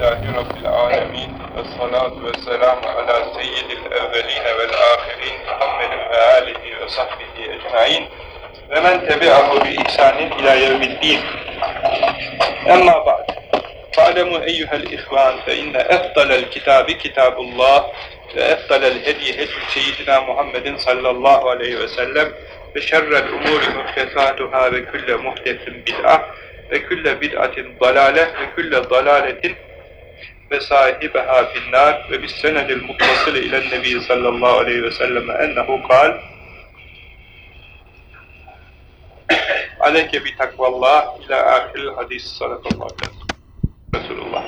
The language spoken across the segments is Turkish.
Elhamdülillahi Rabbil alemin. Ve salatu ve selamu ala seyyidil evveline vel ahirin Muhammedin ve alihi ve sahbihi ecmain ve men tebi'ahu bi ihsanin ila yevmiddin. Emma ba'd. Fa'lemu eyyuhel ihvan fe inne efdalel kitabi kitabullah ve efdalel hediye hedi seyyidina Muhammedin sallallahu aleyhi ve sellem ve şerrel umuri muhtesatuhâ ve külle muhtesin bid'ah ve külle bid'atin dalale ve külle dalaletin ve sahibeha finnâr ve bis senedil muttasılı ilen nebi sallallahu aleyhi ve sellem ennehu kal. Aleyke bi takvallah ila ahiril hadis. Resulullah.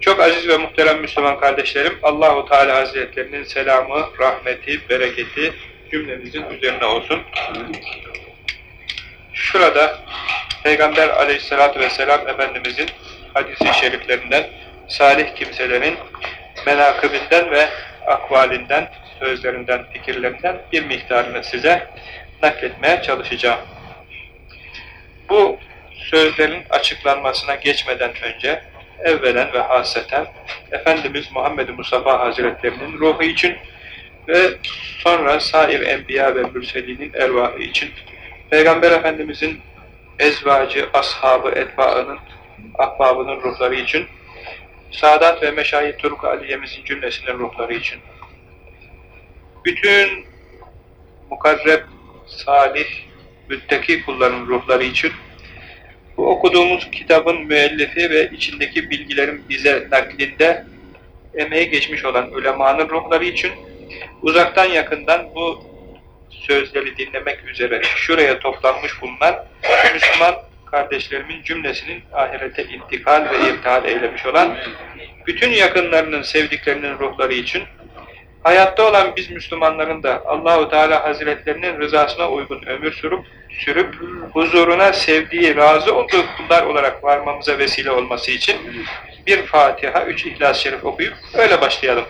Çok aziz ve muhterem Müslüman kardeşlerim Allahu Teala Hazretlerinin selamı, rahmeti, bereketi cümlemizin üzerine olsun. Şurada Peygamber aleyhissalatü vesselam Efendimizin hadisi şeriflerinden, salih kimselerin menakıbinden ve akvalinden, sözlerinden, fikirlerinden bir miktarını size nakletmeye çalışacağım. Bu sözlerin açıklanmasına geçmeden önce evvelen ve haseten Efendimiz Muhammed Mustafa Hazretlerinin ruhu için ve sonra sair enbiya ve mürselinin ervahı için Peygamber Efendimizin ezvacı, ashabı, etbaının, ahbabının ruhları için, Sadat ve Meşayih Turuk Aliye'mizin cümlesinin ruhları için, bütün mukarreb, salih, müttaki kulların ruhları için, bu okuduğumuz kitabın müellifi ve içindeki bilgilerin bize naklinde emeği geçmiş olan ulemanın ruhları için, uzaktan yakından bu sözleri dinlemek üzere şuraya toplanmış bulunan Müslüman kardeşlerimin cümlesinin ahirete intikal ve irtihal eylemiş olan bütün yakınlarının, sevdiklerinin ruhları için hayatta olan biz Müslümanların da Allahu Teala Hazretlerinin rızasına uygun ömür sürüp sürüp huzuruna sevdiği, razı olduğu kullar olarak varmamıza vesile olması için bir Fatiha, üç İhlas-ı Şerif okuyup öyle başlayalım.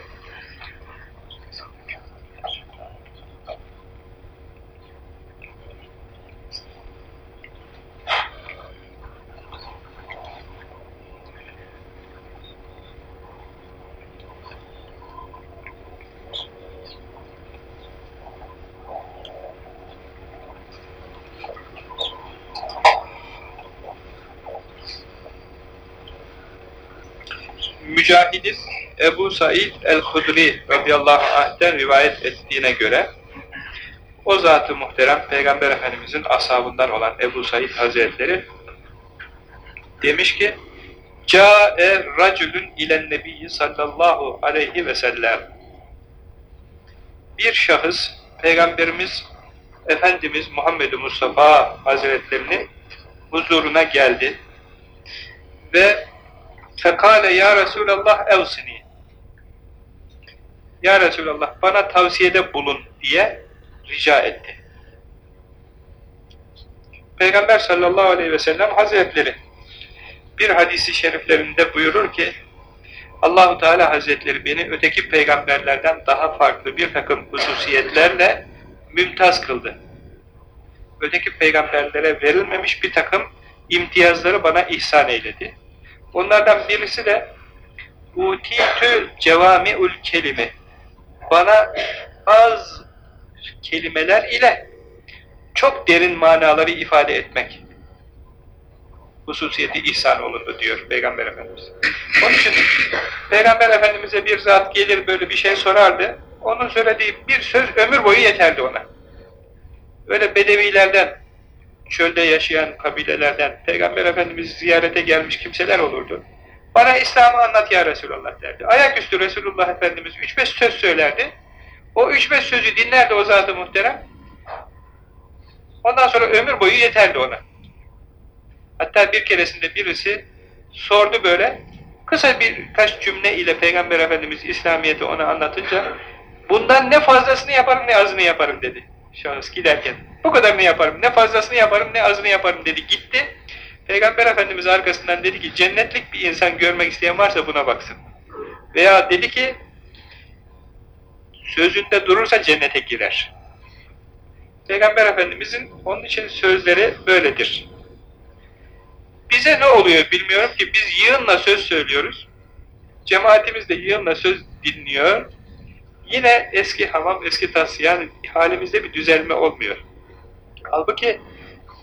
Ebu Said el-Hudri radıyallahu anh'ten rivayet ettiğine göre o zatı muhterem Peygamber Efendimizin ashabından olan Ebu Said Hazretleri demiş ki Câe racülün ilen nebiyyi sallallahu aleyhi ve sellem bir şahıs Peygamberimiz Efendimiz Muhammed Mustafa Hazretlerinin huzuruna geldi ve Fekale ya Resulallah evsini. Ya Resulallah bana tavsiyede bulun diye rica etti. Peygamber sallallahu aleyhi ve sellem hazretleri bir hadisi şeriflerinde buyurur ki Allahu Teala hazretleri beni öteki peygamberlerden daha farklı bir takım hususiyetlerle mümtaz kıldı. Öteki peygamberlere verilmemiş bir takım imtiyazları bana ihsan eyledi. Onlardan birisi de utitü cevami'ül kelime. Bana az kelimeler ile çok derin manaları ifade etmek hususiyeti ihsan olundu diyor Peygamber Efendimiz. Onun için Peygamber Efendimiz'e bir zat gelir böyle bir şey sorardı. Onun söylediği bir söz ömür boyu yeterdi ona. Öyle bedevilerden, çölde yaşayan kabilelerden Peygamber Efendimiz ziyarete gelmiş kimseler olurdu. Bana İslam'ı anlat ya Resulallah derdi. Ayaküstü Resulullah Efendimiz üç beş söz söylerdi. O üç beş sözü dinlerdi o zat-ı muhterem. Ondan sonra ömür boyu yeterdi ona. Hatta bir keresinde birisi sordu böyle, kısa birkaç cümle ile Peygamber Efendimiz İslamiyet'i ona anlatınca bundan ne fazlasını yaparım ne azını yaparım dedi şahıs giderken. Bu kadarını yaparım, ne fazlasını yaparım, ne azını yaparım dedi. Gitti. Peygamber Efendimiz arkasından dedi ki, cennetlik bir insan görmek isteyen varsa buna baksın. Veya dedi ki, sözünde durursa cennete girer. Peygamber Efendimizin onun için sözleri böyledir. Bize ne oluyor bilmiyorum ki biz yığınla söz söylüyoruz. Cemaatimiz de yığınla söz dinliyor. Yine eski hamam, eski tas yani halimizde bir düzelme olmuyor. Halbuki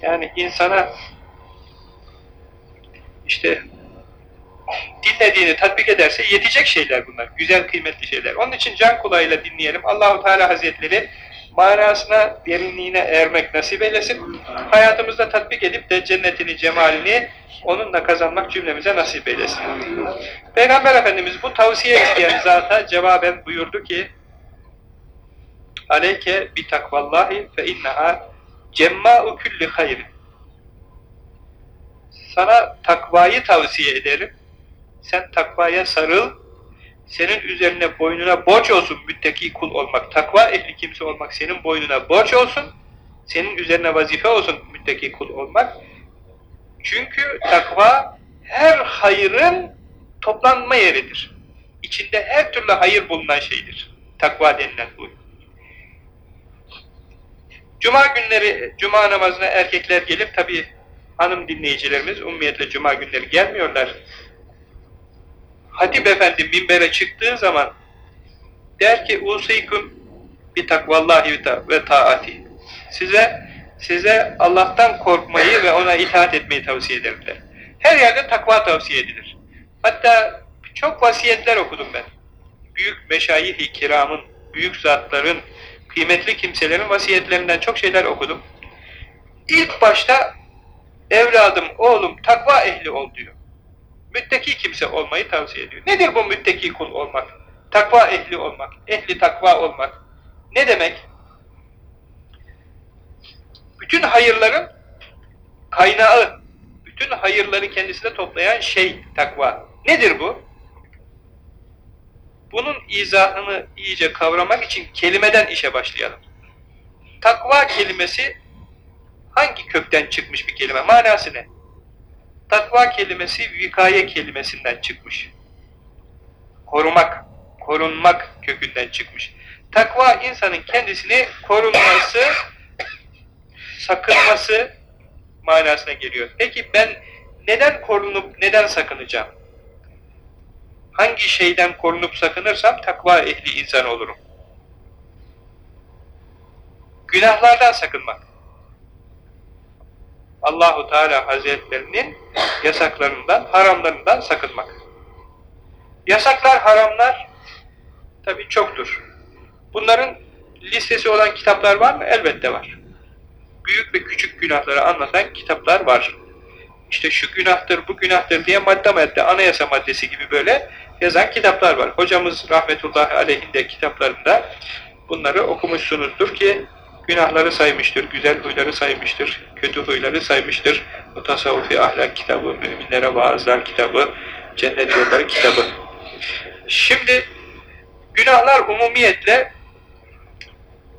yani insana işte dinlediğini tatbik ederse yetecek şeyler bunlar. Güzel, kıymetli şeyler. Onun için can kulağıyla dinleyelim. Allahu Teala Hazretleri manasına, derinliğine ermek nasip eylesin. Hayatımızda tatbik edip de cennetini, cemalini onunla kazanmak cümlemize nasip eylesin. Peygamber Efendimiz bu tavsiye isteyen zata cevaben buyurdu ki Aleyke bi takvallahi fe inneha cemmâ'u külli hayrin Sana takvayı tavsiye ederim. Sen takvaya sarıl, senin üzerine boynuna borç olsun müttaki kul olmak, takva ehli kimse olmak senin boynuna borç olsun, senin üzerine vazife olsun müttaki kul olmak. Çünkü takva her hayırın toplanma yeridir. İçinde her türlü hayır bulunan şeydir. Takva denilen bu. Cuma günleri, cuma namazına erkekler gelip tabi hanım dinleyicilerimiz ummiyetle cuma günleri gelmiyorlar. Hatip efendi minbere çıktığı zaman der ki usaykum bi takvallahi ve taati. Size size Allah'tan korkmayı ve ona itaat etmeyi tavsiye ederim der. Her yerde takva tavsiye edilir. Hatta çok vasiyetler okudum ben. Büyük meşayih-i kiramın, büyük zatların, kıymetli kimselerin vasiyetlerinden çok şeyler okudum. İlk başta evladım, oğlum takva ehli ol diyor mütteki kimse olmayı tavsiye ediyor. Nedir bu mütteki kul olmak? Takva ehli olmak, ehli takva olmak. Ne demek? Bütün hayırların kaynağı, bütün hayırları kendisine toplayan şey takva. Nedir bu? Bunun izahını iyice kavramak için kelimeden işe başlayalım. Takva kelimesi hangi kökten çıkmış bir kelime? Manası ne? Takva kelimesi vikaye kelimesinden çıkmış. Korumak, korunmak kökünden çıkmış. Takva insanın kendisini korunması, sakınması manasına geliyor. Peki ben neden korunup neden sakınacağım? Hangi şeyden korunup sakınırsam takva ehli insan olurum. Günahlardan sakınmak. Allahu Teala Hazretlerinin yasaklarından, haramlarından sakınmak. Yasaklar, haramlar tabi çoktur. Bunların listesi olan kitaplar var mı? Elbette var. Büyük ve küçük günahları anlatan kitaplar var. İşte şu günahtır, bu günahtır diye madde madde, anayasa maddesi gibi böyle yazan kitaplar var. Hocamız rahmetullahi aleyhinde kitaplarında bunları okumuşsunuzdur ki Günahları saymıştır, güzel huyları saymıştır, kötü huyları saymıştır. Bu tasavvufi ahlak kitabı, müminlere vaazlar kitabı, cennet yolları kitabı. Şimdi günahlar umumiyetle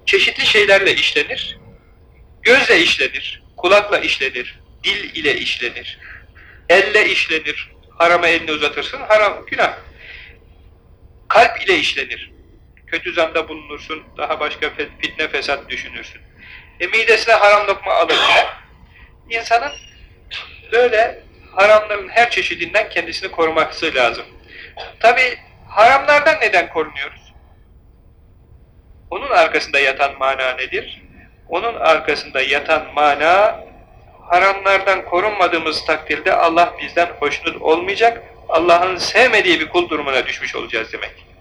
çeşitli şeylerle işlenir. Gözle işlenir, kulakla işlenir, dil ile işlenir, elle işlenir. Harama elini uzatırsın, haram, günah. Kalp ile işlenir kötü zanda bulunursun, daha başka fitne fesat düşünürsün. E midesine haram lokma alırken, insanın böyle haramların her çeşidinden kendisini koruması lazım. Tabi haramlardan neden korunuyoruz? Onun arkasında yatan mana nedir? Onun arkasında yatan mana, haramlardan korunmadığımız takdirde Allah bizden hoşnut olmayacak, Allah'ın sevmediği bir kul durumuna düşmüş olacağız demek.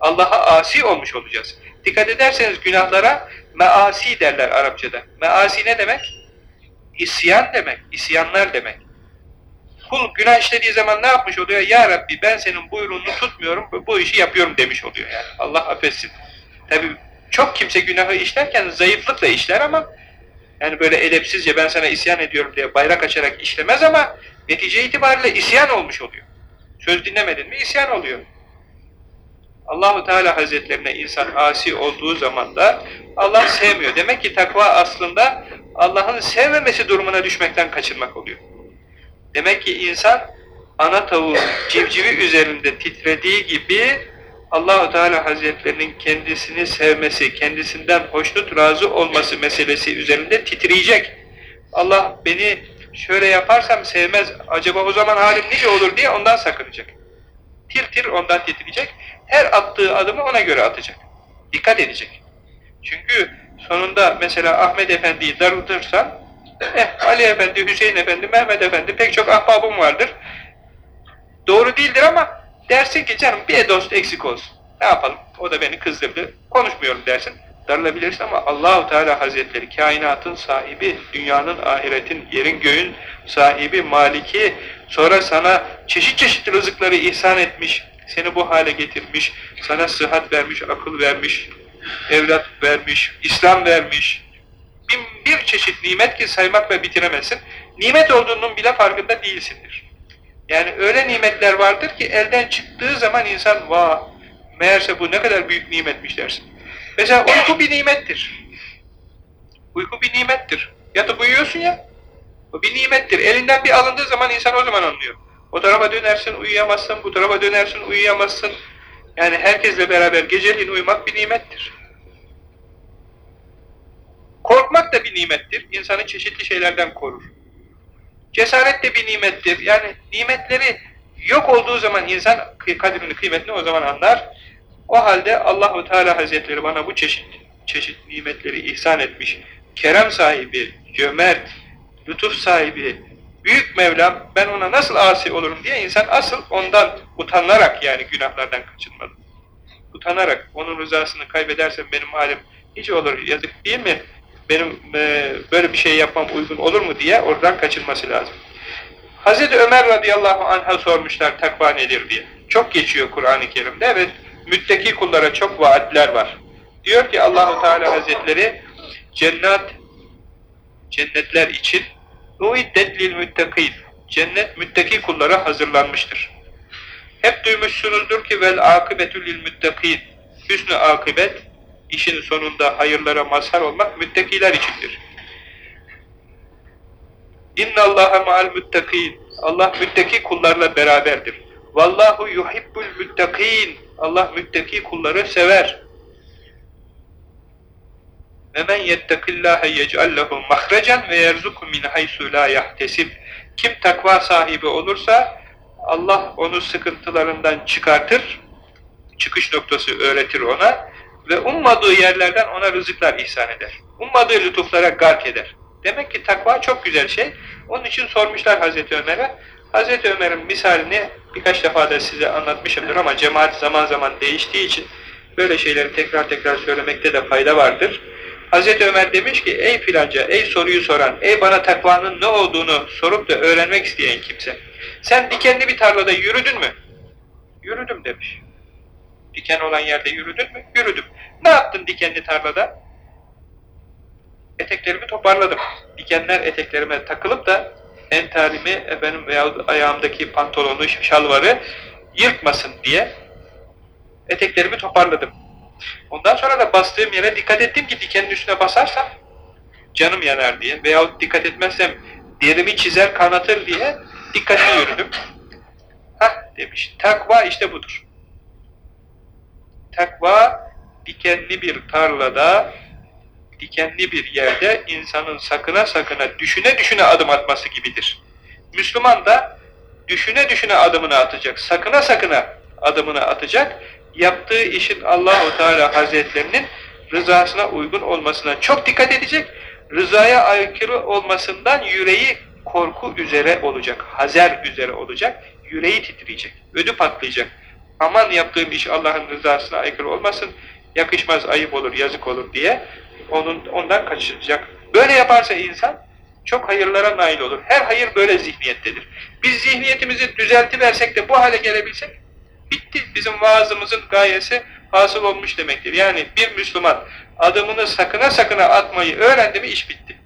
Allah'a asi olmuş olacağız. Dikkat ederseniz günahlara measi derler Arapçada. Measi ne demek? İsyan demek, isyanlar demek. Kul günah işlediği zaman ne yapmış oluyor? Ya Rabbi ben senin buyruğunu tutmuyorum, bu işi yapıyorum demiş oluyor yani. Allah affetsin. Tabi çok kimse günahı işlerken zayıflıkla işler ama yani böyle edepsizce ben sana isyan ediyorum diye bayrak açarak işlemez ama netice itibariyle isyan olmuş oluyor. Söz dinlemedin mi isyan oluyor. Allahu Teala Hazretlerine insan asi olduğu zaman da Allah sevmiyor. Demek ki takva aslında Allah'ın sevmemesi durumuna düşmekten kaçırmak oluyor. Demek ki insan ana tavuğun civcivi üzerinde titrediği gibi Allahu Teala Hazretlerinin kendisini sevmesi, kendisinden hoşnut razı olması meselesi üzerinde titreyecek. Allah beni şöyle yaparsam sevmez, acaba o zaman halim nice olur diye ondan sakınacak. Tir tir ondan titreyecek, her attığı adımı ona göre atacak. Dikkat edecek. Çünkü sonunda mesela Ahmet Efendi'yi darıltırsan, eh, Ali Efendi, Hüseyin Efendi, Mehmet Efendi pek çok ahbabım vardır. Doğru değildir ama dersin ki canım bir dost eksik olsun. Ne yapalım? O da beni kızdırdı. Konuşmuyorum dersin. Darılabilirsin ama Allahu Teala Hazretleri kainatın sahibi, dünyanın, ahiretin, yerin, göğün sahibi, maliki, sonra sana çeşit çeşit rızıkları ihsan etmiş, seni bu hale getirmiş, sana sıhhat vermiş, akıl vermiş, evlat vermiş, İslam vermiş. Bin bir çeşit nimet ki saymakla bitiremezsin. Nimet olduğunun bile farkında değilsindir. Yani öyle nimetler vardır ki elden çıktığı zaman insan vah meğerse bu ne kadar büyük nimetmiş dersin. Mesela uyku bir nimettir. Uyku bir nimettir. Yatıp uyuyorsun ya, o bir nimettir. Elinden bir alındığı zaman insan o zaman anlıyor. O tarafa dönersin uyuyamazsın, bu tarafa dönersin uyuyamazsın. Yani herkesle beraber geceliğin uyumak bir nimettir. Korkmak da bir nimettir. İnsanı çeşitli şeylerden korur. Cesaret de bir nimettir. Yani nimetleri yok olduğu zaman insan kadrini, kıymetini o zaman anlar. O halde Allahu Teala Hazretleri bana bu çeşit çeşit nimetleri ihsan etmiş. Kerem sahibi, cömert, lütuf sahibi, büyük Mevlam ben ona nasıl asi olurum diye insan asıl ondan utanarak yani günahlardan kaçınmalı. Utanarak onun rızasını kaybedersem benim halim hiç olur yazık değil mi? Benim e, böyle bir şey yapmam uygun olur mu diye oradan kaçınması lazım. Hazreti Ömer radıyallahu anh'a sormuşlar takva nedir diye. Çok geçiyor Kur'an-ı Kerim'de ve müttaki kullara çok vaatler var. Diyor ki Allahu Teala Hazretleri cennet cennetler için uiddet lil müttakîn cennet müttaki kullara hazırlanmıştır. Hep duymuşsunuzdur ki vel akıbetü lil müttakîn hüsnü akıbet işin sonunda hayırlara mazhar olmak müttakiler içindir. İnna Allaha ma'al müttakîn Allah müttaki kullarla beraberdir. Vallahu yuhibbul müttakîn Allah müttaki kulları sever. Ve men yettekillâhe yec'allehu mahrecen ve yerzuku min haysu la. Kim takva sahibi olursa Allah onu sıkıntılarından çıkartır, çıkış noktası öğretir ona ve ummadığı yerlerden ona rızıklar ihsan eder. Ummadığı lütuflara gark eder. Demek ki takva çok güzel şey. Onun için sormuşlar Hazreti Ömer'e. Hazreti Ömer'in misalini birkaç defa da size anlatmışımdır ama cemaat zaman zaman değiştiği için böyle şeyleri tekrar tekrar söylemekte de fayda vardır. Hazreti Ömer demiş ki, ey filanca, ey soruyu soran, ey bana takvanın ne olduğunu sorup da öğrenmek isteyen kimse. Sen dikenli bir tarlada yürüdün mü? Yürüdüm demiş. Diken olan yerde yürüdün mü? Yürüdüm. Ne yaptın dikenli tarlada? Eteklerimi toparladım. Dikenler eteklerime takılıp da entarimi efendim veyahut ayağımdaki pantolonu, şalvarı yırtmasın diye eteklerimi toparladım. Ondan sonra da bastığım yere dikkat ettim ki dikenin üstüne basarsam canım yanar diye veyahut dikkat etmezsem derimi çizer kanatır diye dikkatli yürüdüm. Hah demiş. Takva işte budur. Takva dikenli bir tarlada dikenli bir yerde insanın sakına sakına düşüne düşüne adım atması gibidir. Müslüman da düşüne düşüne adımını atacak, sakına sakına adımını atacak, yaptığı işin Allahu Teala Hazretlerinin rızasına uygun olmasına çok dikkat edecek, rızaya aykırı olmasından yüreği korku üzere olacak, hazer üzere olacak, yüreği titreyecek, ödü patlayacak. Aman yaptığım iş Allah'ın rızasına aykırı olmasın, yakışmaz, ayıp olur, yazık olur diye onun, ondan kaçacak. Böyle yaparsa insan çok hayırlara nail olur. Her hayır böyle zihniyettedir. Biz zihniyetimizi düzeltiversek de bu hale gelebilsek bitti. Bizim vaazımızın gayesi hasıl olmuş demektir. Yani bir Müslüman adımını sakına sakına atmayı öğrendi mi iş bitti.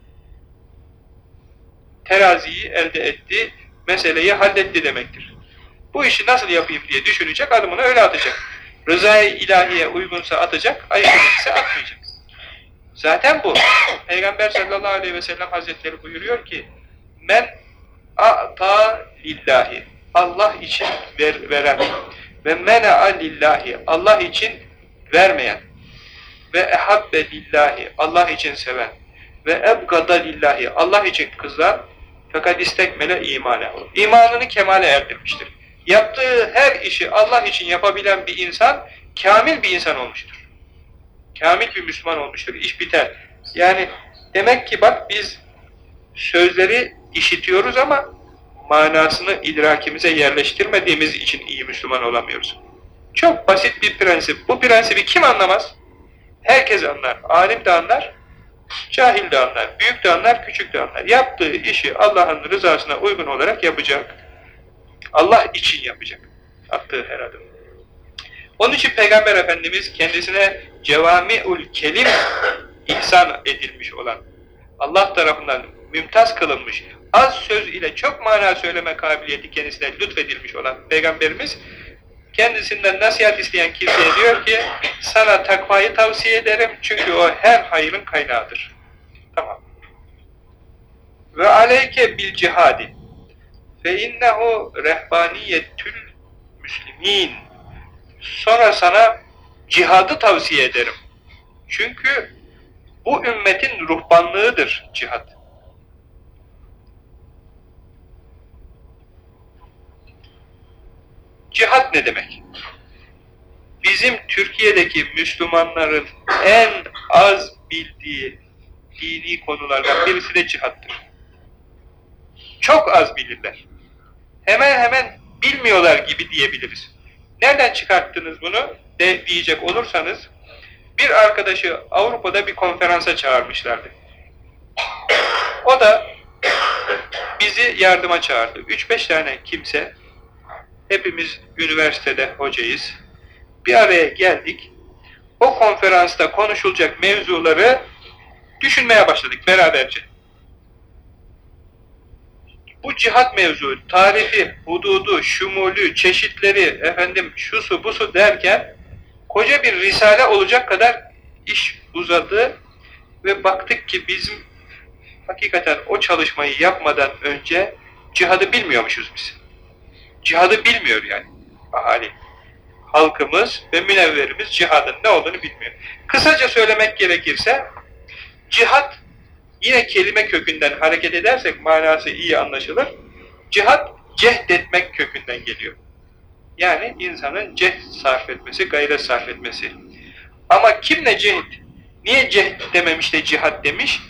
Teraziyi elde etti, meseleyi halletti demektir. Bu işi nasıl yapayım diye düşünecek, adımını öyle atacak. Rızayı ilahiye uygunsa atacak, aykırıysa atmayacak. Zaten bu. Peygamber sallallahu aleyhi ve sellem hazretleri buyuruyor ki men a'ta lillahi Allah için ver, veren ve mena'a lillahi Allah için vermeyen ve ehabbe lillahi Allah için seven ve ebgada lillahi Allah için kızan Fakat istekmele imane. İmanını kemale erdirmiştir. Yaptığı her işi Allah için yapabilen bir insan, kamil bir insan olmuştur. Kamil bir Müslüman olmuştur, iş biter. Yani demek ki bak biz sözleri işitiyoruz ama manasını idrakimize yerleştirmediğimiz için iyi Müslüman olamıyoruz. Çok basit bir prensip. Bu prensibi kim anlamaz? Herkes anlar. Alim de anlar, cahil de anlar, büyük de anlar, küçük de anlar. Yaptığı işi Allah'ın rızasına uygun olarak yapacak. Allah için yapacak. Attığı her adım. Onun için Peygamber Efendimiz kendisine cevami'ul kelim ihsan edilmiş olan, Allah tarafından mümtaz kılınmış, az söz ile çok mana söyleme kabiliyeti kendisine lütfedilmiş olan Peygamberimiz, kendisinden nasihat isteyen kimseye diyor ki, sana takvayı tavsiye ederim çünkü o her hayrın kaynağıdır. Tamam. Ve aleyke bil cihadi fe innehu rehbaniyettül müslimin sonra sana cihadı tavsiye ederim. Çünkü bu ümmetin ruhbanlığıdır cihad. Cihad ne demek? Bizim Türkiye'deki Müslümanların en az bildiği dini konulardan birisi de cihattır. Çok az bilirler. Hemen hemen bilmiyorlar gibi diyebiliriz. Nereden çıkarttınız bunu de diyecek olursanız, bir arkadaşı Avrupa'da bir konferansa çağırmışlardı. O da bizi yardıma çağırdı. 3-5 tane kimse, hepimiz üniversitede hocayız. Bir araya geldik. O konferansta konuşulacak mevzuları düşünmeye başladık beraberce. Bu cihat mevzu, tarifi, hududu, şumulü, çeşitleri, efendim şusu busu derken koca bir risale olacak kadar iş uzadı ve baktık ki bizim hakikaten o çalışmayı yapmadan önce cihadı bilmiyormuşuz biz. Cihadı bilmiyor yani ahali. Halkımız ve münevverimiz cihadın ne olduğunu bilmiyor. Kısaca söylemek gerekirse cihat yine kelime kökünden hareket edersek manası iyi anlaşılır. Cihat cehd etmek kökünden geliyor. Yani insanın cehd sarf etmesi, gayret sarf etmesi. Ama kim ne cehd? Niye cehd dememiş de cihat demiş?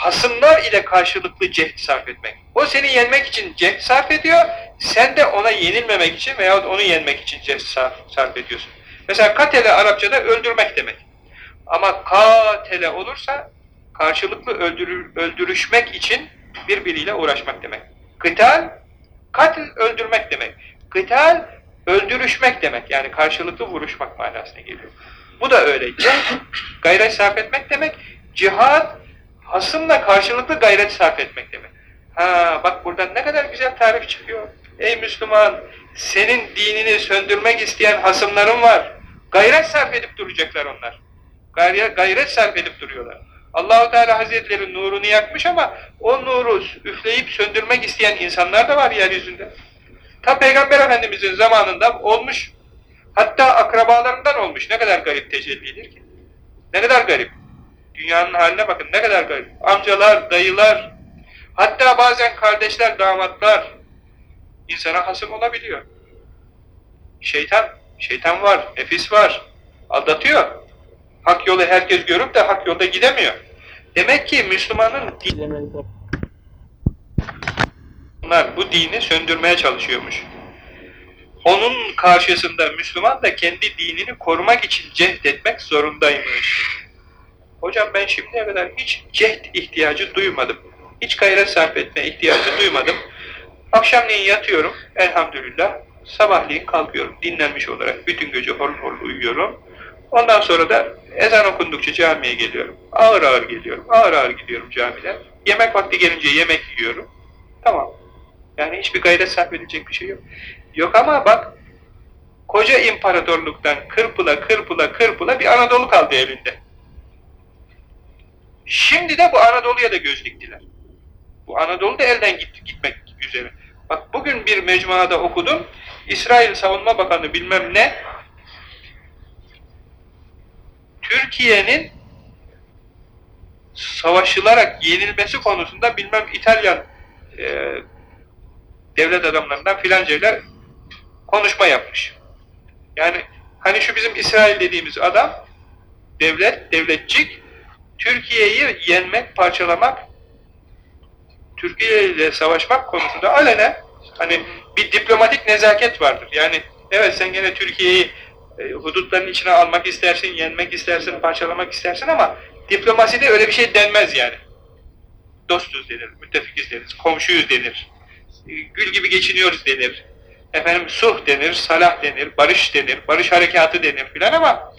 Hasımlar ile karşılıklı cehd sarf etmek. O seni yenmek için cehd sarf ediyor, sen de ona yenilmemek için veya onu yenmek için cehd sarf, sarf ediyorsun. Mesela katele Arapçada öldürmek demek. Ama katele olursa karşılıklı öldürür, öldürüşmek için birbiriyle uğraşmak demek. Kıtal, katil öldürmek demek. Kıtal, öldürüşmek demek. Yani karşılıklı vuruşmak manasına geliyor. Bu da öyle. Cehd, gayret sarf etmek demek. Cihad, hasımla karşılıklı gayret sarf etmek demek. Ha bak buradan ne kadar güzel tarif çıkıyor. Ey Müslüman, senin dinini söndürmek isteyen hasımların var. Gayret sarf edip duracaklar onlar. Gayret, gayret sarf edip duruyorlar. Allahu Teala Hazretleri nurunu yakmış ama o nuru üfleyip söndürmek isteyen insanlar da var yeryüzünde. Ta Peygamber Efendimizin zamanında olmuş. Hatta akrabalarından olmuş. Ne kadar garip tecellidir ki. Ne kadar garip. Dünyanın haline bakın ne kadar garip. Amcalar, dayılar, hatta bazen kardeşler, damatlar insana hasım olabiliyor. Şeytan, şeytan var, nefis var, aldatıyor. Hak yolu herkes görüp de hak yolda gidemiyor. Demek ki Müslümanın bunlar bu dini söndürmeye çalışıyormuş. Onun karşısında Müslüman da kendi dinini korumak için cehd etmek zorundaymış. Hocam ben şimdiye kadar hiç cehd ihtiyacı duymadım. Hiç gayret sarf etme ihtiyacı duymadım. Akşamleyin yatıyorum elhamdülillah. Sabahleyin kalkıyorum dinlenmiş olarak. Bütün gece hor hor uyuyorum. Ondan sonra da ezan okundukça camiye geliyorum. Ağır ağır geliyorum. Ağır ağır gidiyorum camiden. Yemek vakti gelince yemek yiyorum. Tamam. Yani hiçbir gayret sarf edilecek bir şey yok. Yok ama bak koca imparatorluktan kırpıla kırpıla kırpıla bir Anadolu kaldı elinde. Şimdi de bu Anadolu'ya da göz diktiler. Bu Anadolu da elden git, gitmek üzere. Bak bugün bir mecmuada okudum. İsrail Savunma Bakanı bilmem ne Türkiye'nin savaşılarak yenilmesi konusunda bilmem İtalyan e, devlet adamlarından filancayla konuşma yapmış. Yani hani şu bizim İsrail dediğimiz adam devlet, devletçik Türkiye'yi yenmek, parçalamak Türkiye ile savaşmak konusunda alene hani bir diplomatik nezaket vardır. Yani evet sen gene Türkiye'yi e, hudutların içine almak istersin, yenmek istersin, parçalamak istersin ama diplomaside öyle bir şey denmez yani. Dostuz denir, müttefikiz denir, komşuyuz denir, e, gül gibi geçiniyoruz denir, efendim suh denir, salah denir, barış denir, barış harekatı denir filan ama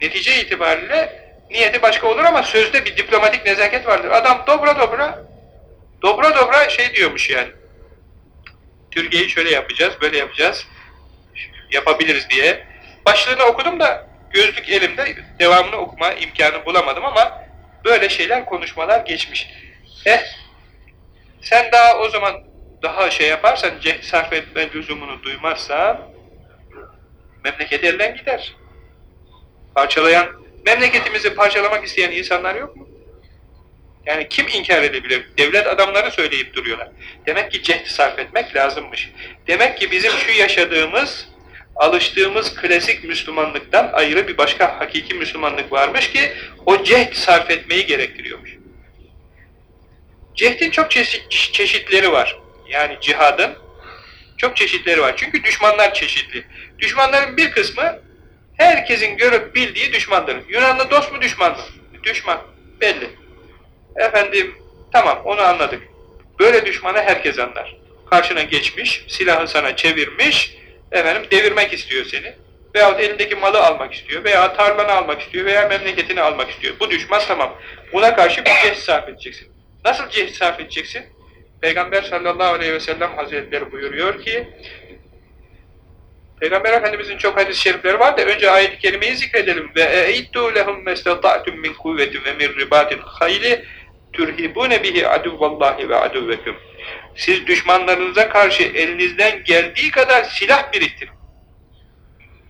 netice itibariyle niyeti başka olur ama sözde bir diplomatik nezaket vardır. Adam dobra dobra dobra dobra şey diyormuş yani. Türkiye'yi şöyle yapacağız, böyle yapacağız, yapabiliriz diye. Başlığını okudum da gözlük elimde devamını okuma imkanı bulamadım ama böyle şeyler, konuşmalar geçmiş. Eh, sen daha o zaman daha şey yaparsan, sarf etme lüzumunu duymazsan memleket elden gider. Parçalayan, memleketimizi parçalamak isteyen insanlar yok mu? Yani kim inkar edebilir? Devlet adamları söyleyip duruyorlar. Demek ki cehd sarf etmek lazımmış. Demek ki bizim şu yaşadığımız, alıştığımız klasik Müslümanlıktan ayrı bir başka hakiki Müslümanlık varmış ki o cehd sarf etmeyi gerektiriyormuş. Cehdin çok çeşit, çeşitleri var. Yani cihadın çok çeşitleri var. Çünkü düşmanlar çeşitli. Düşmanların bir kısmı herkesin görüp bildiği düşmandır. Yunanlı dost mu düşman mı? Düşman. Belli. Efendim tamam onu anladık. Böyle düşmanı herkes anlar. Karşına geçmiş, silahı sana çevirmiş, efendim devirmek istiyor seni. Veyahut elindeki malı almak istiyor, veya tarlanı almak istiyor, veya memleketini almak istiyor. Bu düşman tamam. Buna karşı bir cehd sarf edeceksin. Nasıl cehd sarf edeceksin? Peygamber sallallahu aleyhi ve sellem hazretleri buyuruyor ki Peygamber Efendimizin çok hadis-i şerifleri var da önce ayet-i kerimeyi zikredelim. Ve e'iddu lehum mestata'tum min kuvvetin ve min ribatin hayli turhibune bihi aduvallahi ve aduvvekum. Siz düşmanlarınıza karşı elinizden geldiği kadar silah biriktirin.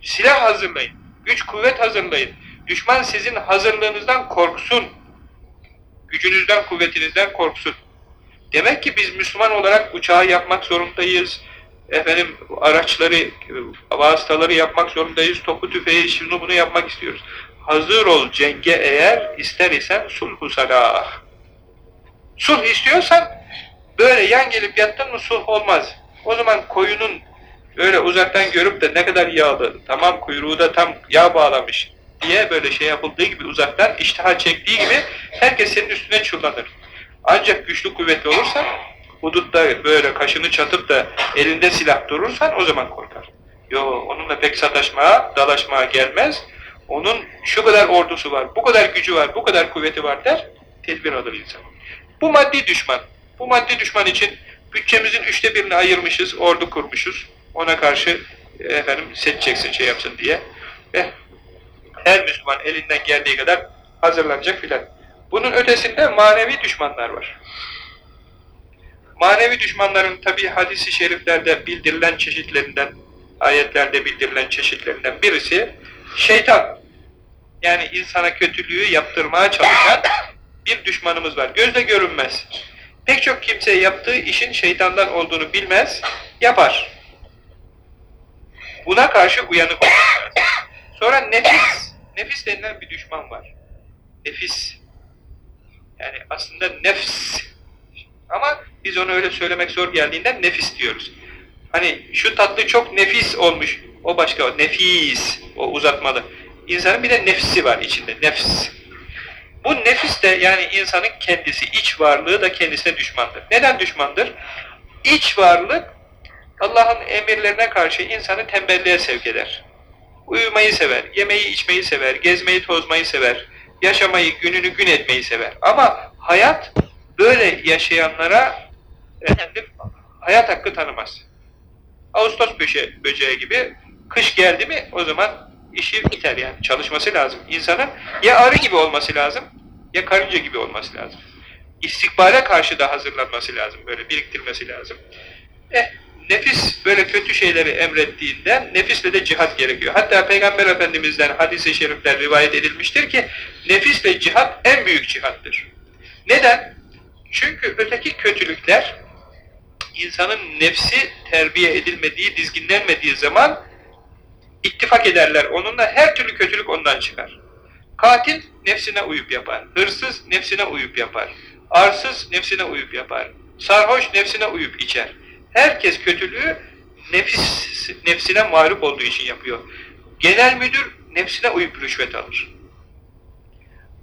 Silah hazırlayın. Güç kuvvet hazırlayın. Düşman sizin hazırlığınızdan korksun. Gücünüzden, kuvvetinizden korksun. Demek ki biz Müslüman olarak uçağı yapmak zorundayız. Efendim araçları, vasıtaları yapmak zorundayız. Topu tüfeği, şunu bunu yapmak istiyoruz. Hazır ol cenge eğer ister isen sulhu salah. Sulh istiyorsan böyle yan gelip yattın mı sulh olmaz. O zaman koyunun öyle uzaktan görüp de ne kadar yağlı, tamam kuyruğu da tam yağ bağlamış diye böyle şey yapıldığı gibi uzaktan iştiha çektiği gibi herkes senin üstüne çullanır. Ancak güçlü kuvvetli olursan, hudutta böyle kaşını çatıp da elinde silah durursan o zaman korkar. Yo, onunla pek sataşmaya, dalaşmaya gelmez. Onun şu kadar ordusu var, bu kadar gücü var, bu kadar kuvveti var der, tedbir alır insan. Bu maddi düşman. Bu maddi düşman için bütçemizin üçte birini ayırmışız, ordu kurmuşuz. Ona karşı efendim seçeceksin şey yapsın diye. Ve her Müslüman elinden geldiği kadar hazırlanacak filan. Bunun ötesinde manevi düşmanlar var. Manevi düşmanların tabi hadisi şeriflerde bildirilen çeşitlerinden, ayetlerde bildirilen çeşitlerinden birisi şeytan. Yani insana kötülüğü yaptırmaya çalışan bir düşmanımız var. Gözle görünmez. Pek çok kimse yaptığı işin şeytandan olduğunu bilmez, yapar. Buna karşı uyanık olmak Sonra nefis, nefis denilen bir düşman var. Nefis. Yani aslında nefs. Ama biz onu öyle söylemek zor geldiğinden nefis diyoruz. Hani şu tatlı çok nefis olmuş. O başka o. Nefis. O uzatmalı. İnsanın bir de nefsi var içinde. Nefs. Bu nefis de yani insanın kendisi, iç varlığı da kendisine düşmandır. Neden düşmandır? İç varlık Allah'ın emirlerine karşı insanı tembelliğe sevk eder. Uyumayı sever, yemeği içmeyi sever, gezmeyi tozmayı sever, yaşamayı, gününü gün etmeyi sever. Ama hayat böyle yaşayanlara efendim, hayat hakkı tanımaz. Ağustos böce böceği gibi kış geldi mi o zaman işi biter yani çalışması lazım. İnsanın ya arı gibi olması lazım ya karınca gibi olması lazım. İstikbale karşı da hazırlanması lazım. Böyle biriktirmesi lazım. Eh nefis böyle kötü şeyleri emrettiğinden nefisle de cihat gerekiyor. Hatta Peygamber Efendimiz'den hadis-i şerifler rivayet edilmiştir ki nefisle cihat en büyük cihattır. Neden? Çünkü öteki kötülükler insanın nefsi terbiye edilmediği, dizginlenmediği zaman ittifak ederler. Onunla her türlü kötülük ondan çıkar. Katil nefsine uyup yapar. Hırsız nefsine uyup yapar. Arsız nefsine uyup yapar. Sarhoş nefsine uyup içer. Herkes kötülüğü nefis, nefsine mağlup olduğu için yapıyor. Genel müdür nefsine uyup rüşvet alır.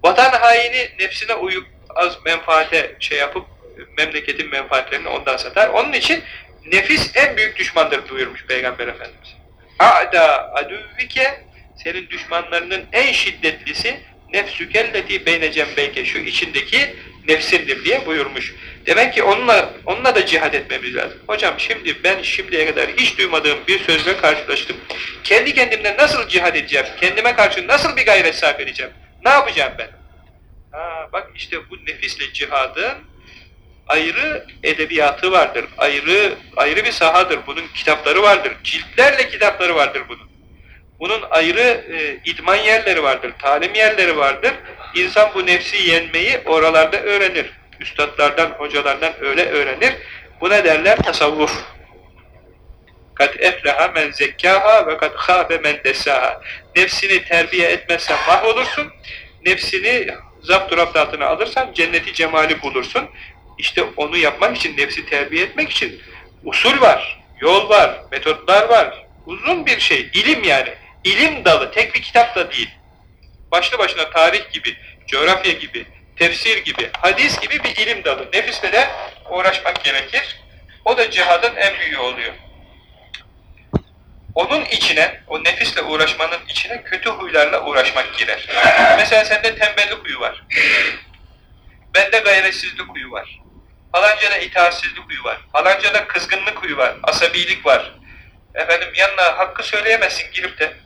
Vatan haini nefsine uyup az menfaate şey yapıp memleketin menfaatlerini ondan satar. Onun için nefis en büyük düşmandır buyurmuş Peygamber Efendimiz. A'da adüvvike senin düşmanlarının en şiddetlisi nefsükelleti beyne cembeyke şu içindeki nefsindir diye buyurmuş. Demek ki onunla onunla da cihad etmemiz lazım. Hocam şimdi ben şimdiye kadar hiç duymadığım bir sözle karşılaştım. Kendi kendimle nasıl cihad edeceğim? Kendime karşı nasıl bir gayret sarf edeceğim? Ne yapacağım ben? Ha, bak işte bu nefisle cihadın ayrı edebiyatı vardır. Ayrı ayrı bir sahadır. Bunun kitapları vardır. Ciltlerle kitapları vardır bunun. Bunun ayrı e, idman yerleri vardır, talim yerleri vardır. İnsan bu nefsi yenmeyi oralarda öğrenir. Üstadlardan, hocalardan öyle öğrenir. Buna derler tasavvuf. Kad efleha men zekkaha ve kad khâbe men dessâha. Nefsini terbiye etmezsen mahvolursun. Nefsini zapt altına alırsan cenneti cemali bulursun. İşte onu yapmak için, nefsi terbiye etmek için usul var, yol var, metotlar var. Uzun bir şey, ilim yani. İlim dalı, tek bir kitap da değil. Başlı başına tarih gibi, coğrafya gibi, tefsir gibi, hadis gibi bir ilim dalı. Nefisle de uğraşmak gerekir. O da cihadın en büyüğü oluyor. Onun içine, o nefisle uğraşmanın içine kötü huylarla uğraşmak girer. Mesela sende tembellik huyu var. Bende gayretsizlik huyu var. Falancada itaatsizlik huyu var. Falancada kızgınlık huyu var. Asabilik var. Efendim yanına hakkı söyleyemezsin girip de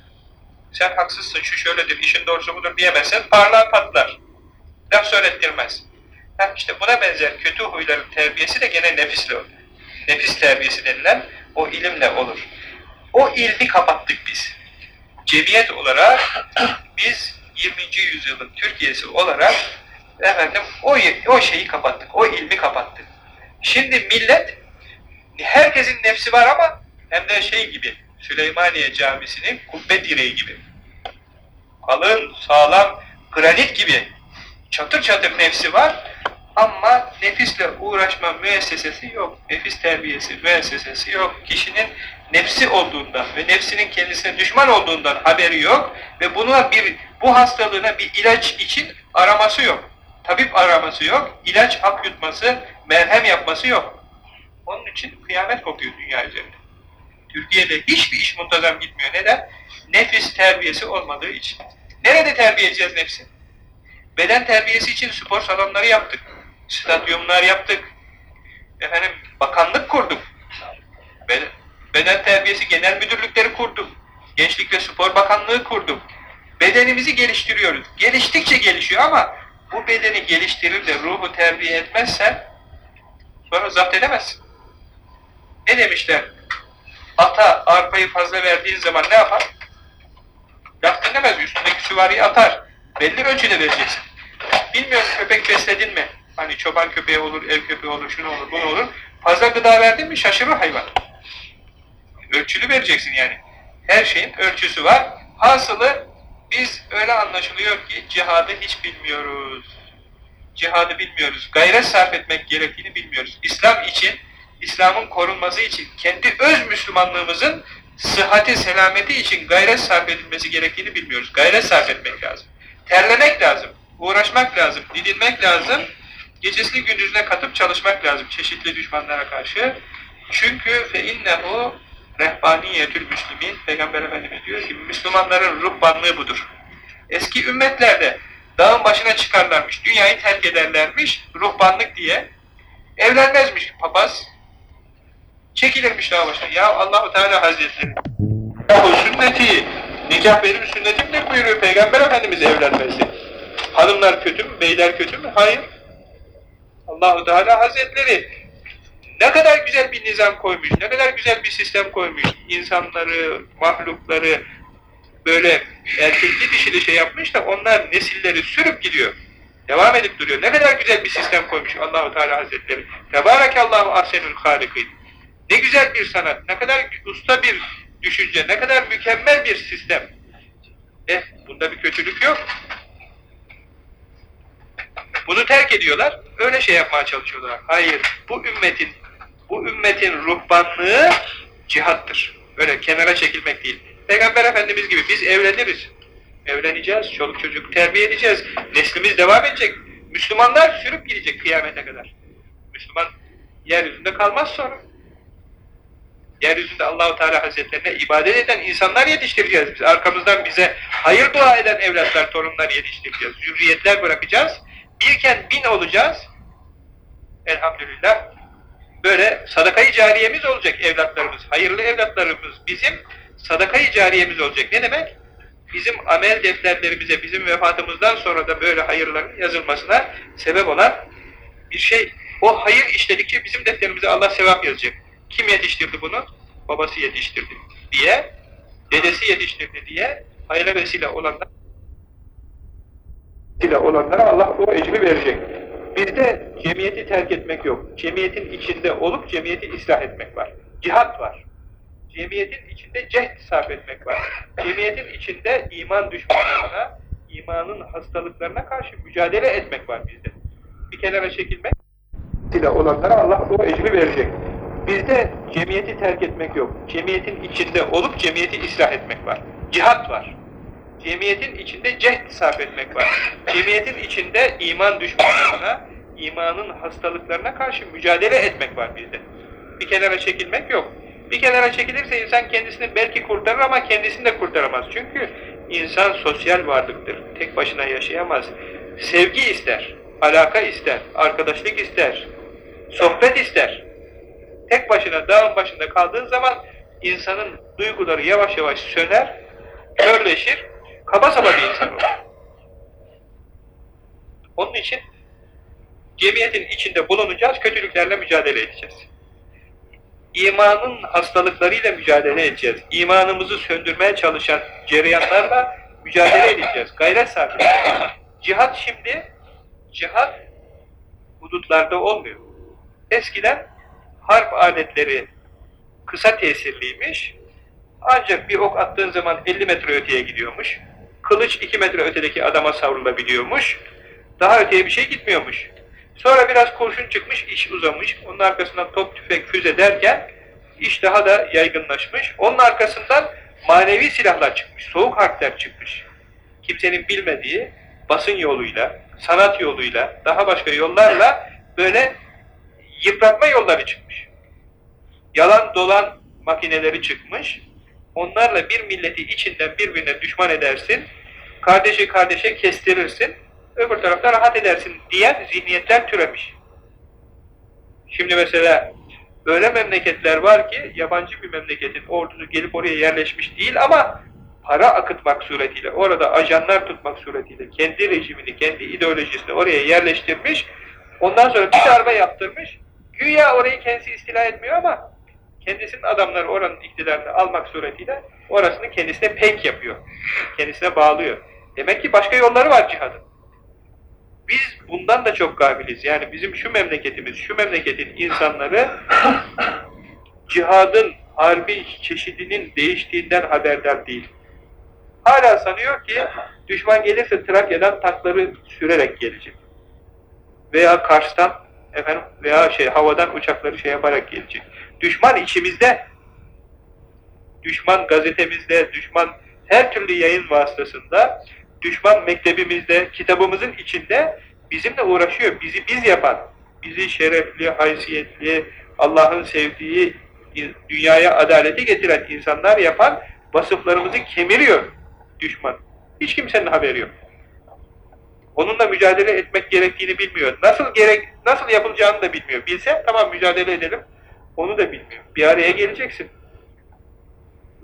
sen haksızsın, şu şöyledir, işin doğrusu budur diyemezsen parlar patlar. Laf söylettirmez. Ha, işte buna benzer kötü huyların terbiyesi de gene nefisle olur. Nefis terbiyesi denilen o ilimle olur. O ilmi kapattık biz. Cemiyet olarak biz 20. yüzyılın Türkiye'si olarak efendim o, o şeyi kapattık, o ilmi kapattık. Şimdi millet herkesin nefsi var ama hem de şey gibi Süleymaniye Camisi'nin kubbe direği gibi. Kalın, sağlam, granit gibi çatır çatır nefsi var ama nefisle uğraşma müessesesi yok. Nefis terbiyesi müessesesi yok. Kişinin nefsi olduğundan ve nefsinin kendisine düşman olduğundan haberi yok ve buna bir bu hastalığına bir ilaç için araması yok. Tabip araması yok, ilaç hap yutması, merhem yapması yok. Onun için kıyamet kopuyor dünya üzerinde. Türkiye'de hiçbir iş muntazam gitmiyor. Neden? Nefis terbiyesi olmadığı için. Nerede terbiye edeceğiz nefsi? Beden terbiyesi için spor salonları yaptık. Stadyumlar yaptık. Efendim bakanlık kurduk. Beden terbiyesi genel müdürlükleri kurduk. Gençlik ve Spor Bakanlığı kurduk. Bedenimizi geliştiriyoruz. Geliştikçe gelişiyor ama bu bedeni geliştirir de ruhu terbiye etmezsen sonra zapt edemezsin. Ne demişler? Ata arpayı fazla verdiğin zaman ne yapar? Laf dinlemez, üstündeki süvariyi atar. Belli ölçüde vereceksin. Bilmiyorum köpek besledin mi? Hani çoban köpeği olur, ev köpeği olur, şunu olur, bunu olur. Fazla gıda verdin mi şaşırır hayvan. Ölçülü vereceksin yani. Her şeyin ölçüsü var. Hasılı biz öyle anlaşılıyor ki cihadı hiç bilmiyoruz. Cihadı bilmiyoruz. Gayret sarf etmek gerektiğini bilmiyoruz. İslam için, İslam'ın korunması için, kendi öz Müslümanlığımızın sıhhati, selameti için gayret sarf edilmesi gerektiğini bilmiyoruz. Gayret sarf etmek lazım. Terlemek lazım. Uğraşmak lazım. Didinmek lazım. Gecesini gündüzüne katıp çalışmak lazım çeşitli düşmanlara karşı. Çünkü fe innehu rehbaniyetül müslimin Peygamber Efendimiz diyor ki Müslümanların ruhbanlığı budur. Eski ümmetlerde dağın başına çıkarlarmış, dünyayı terk ederlermiş ruhbanlık diye. Evlenmezmiş papaz, Çekilirmiş daha başına. Ya Allahu Teala Hazretleri bu sünneti nikah benim sünnetimdir buyuruyor Peygamber Efendimiz evlenmesi. Hanımlar kötü mü? Beyler kötü mü? Hayır. Allahu Teala Hazretleri ne kadar güzel bir nizam koymuş, ne kadar güzel bir sistem koymuş. İnsanları, mahlukları böyle erkekli dişili şey yapmış da onlar nesilleri sürüp gidiyor. Devam edip duruyor. Ne kadar güzel bir sistem koymuş Allahu Teala Hazretleri. Tebarekallahu ahsenül halikin. Ne güzel bir sanat, ne kadar usta bir düşünce, ne kadar mükemmel bir sistem. Eh, bunda bir kötülük yok. Bunu terk ediyorlar, öyle şey yapmaya çalışıyorlar. Hayır, bu ümmetin, bu ümmetin ruhbanlığı cihattır. Öyle kenara çekilmek değil. Peygamber Efendimiz gibi biz evleniriz. Evleneceğiz, çoluk çocuk terbiye edeceğiz. Neslimiz devam edecek. Müslümanlar sürüp gidecek kıyamete kadar. Müslüman yeryüzünde kalmaz sonra. Yeryüzünde Allahu Teala Hazretlerine ibadet eden insanlar yetiştireceğiz biz. Arkamızdan bize hayır dua eden evlatlar, torunlar yetiştireceğiz. Zürriyetler bırakacağız. Birken bin olacağız. Elhamdülillah. Böyle sadakayı cariyemiz olacak evlatlarımız. Hayırlı evlatlarımız bizim sadakayı cariyemiz olacak. Ne demek? Bizim amel defterlerimize, bizim vefatımızdan sonra da böyle hayırların yazılmasına sebep olan bir şey. O hayır işledikçe bizim defterimize Allah sevap yazacak. Kim yetiştirdi bunu? Babası yetiştirdi diye, dedesi yetiştirdi diye hayırlı vesile olanlar vesile olanlara Allah o ecri verecek. Bizde cemiyeti terk etmek yok. Cemiyetin içinde olup cemiyeti ıslah etmek var. Cihat var. Cemiyetin içinde cehd sarf etmek var. Cemiyetin içinde iman düşmanlarına, imanın hastalıklarına karşı mücadele etmek var bizde. Bir kenara çekilmek ile olanlara Allah o ecri verecek. Bizde cemiyeti terk etmek yok. Cemiyetin içinde olup cemiyeti ıslah etmek var. Cihat var. Cemiyetin içinde cehd sarf etmek var. Cemiyetin içinde iman düşmanlarına, imanın hastalıklarına karşı mücadele etmek var bizde. Bir kenara çekilmek yok. Bir kenara çekilirse insan kendisini belki kurtarır ama kendisini de kurtaramaz. Çünkü insan sosyal varlıktır. Tek başına yaşayamaz. Sevgi ister, alaka ister, arkadaşlık ister, sohbet ister. Tek başına dağın başında kaldığın zaman insanın duyguları yavaş yavaş söner, körleşir, kaba saba bir insan olur. Onun için cemiyetin içinde bulunacağız, kötülüklerle mücadele edeceğiz. İmanın hastalıklarıyla mücadele edeceğiz. İmanımızı söndürmeye çalışan cereyanlarla mücadele edeceğiz. Gayret sarf. Cihat şimdi, cihat hudutlarda olmuyor. Eskiden harp aletleri kısa tesirliymiş, ancak bir ok attığın zaman 50 metre öteye gidiyormuş, kılıç 2 metre ötedeki adama savrulabiliyormuş, daha öteye bir şey gitmiyormuş. Sonra biraz kurşun çıkmış, iş uzamış. Onun arkasından top, tüfek, füze derken iş daha da yaygınlaşmış. Onun arkasından manevi silahlar çıkmış, soğuk harpler çıkmış. Kimsenin bilmediği basın yoluyla, sanat yoluyla, daha başka yollarla böyle yıpratma yolları çıkmış. Yalan dolan makineleri çıkmış. Onlarla bir milleti içinden birbirine düşman edersin, kardeşi kardeşe kestirirsin, öbür tarafta rahat edersin diyen zihniyetler türemiş. Şimdi mesela böyle memleketler var ki yabancı bir memleketin ordusu gelip oraya yerleşmiş değil ama para akıtmak suretiyle, orada ajanlar tutmak suretiyle kendi rejimini, kendi ideolojisini oraya yerleştirmiş, ondan sonra bir darbe yaptırmış, güya orayı kendisi istila etmiyor ama kendisinin adamları oranın iktidarını almak suretiyle orasını kendisine pek yapıyor, kendisine bağlıyor. Demek ki başka yolları var cihadın. Biz bundan da çok gafiliz. Yani bizim şu memleketimiz, şu memleketin insanları cihadın, harbi çeşidinin değiştiğinden haberdar değil. Hala sanıyor ki düşman gelirse Trakya'dan takları sürerek gelecek. Veya Kars'tan efendim veya şey havadan uçakları şey yaparak gelecek. Düşman içimizde. Düşman gazetemizde, düşman her türlü yayın vasıtasında düşman mektebimizde, kitabımızın içinde bizimle uğraşıyor. Bizi biz yapan, bizi şerefli, haysiyetli, Allah'ın sevdiği, dünyaya adaleti getiren insanlar yapan vasıflarımızı kemiriyor düşman. Hiç kimsenin haberi yok. Onunla mücadele etmek gerektiğini bilmiyor. Nasıl gerek, nasıl yapılacağını da bilmiyor. Bilse tamam mücadele edelim. Onu da bilmiyor. Bir araya geleceksin.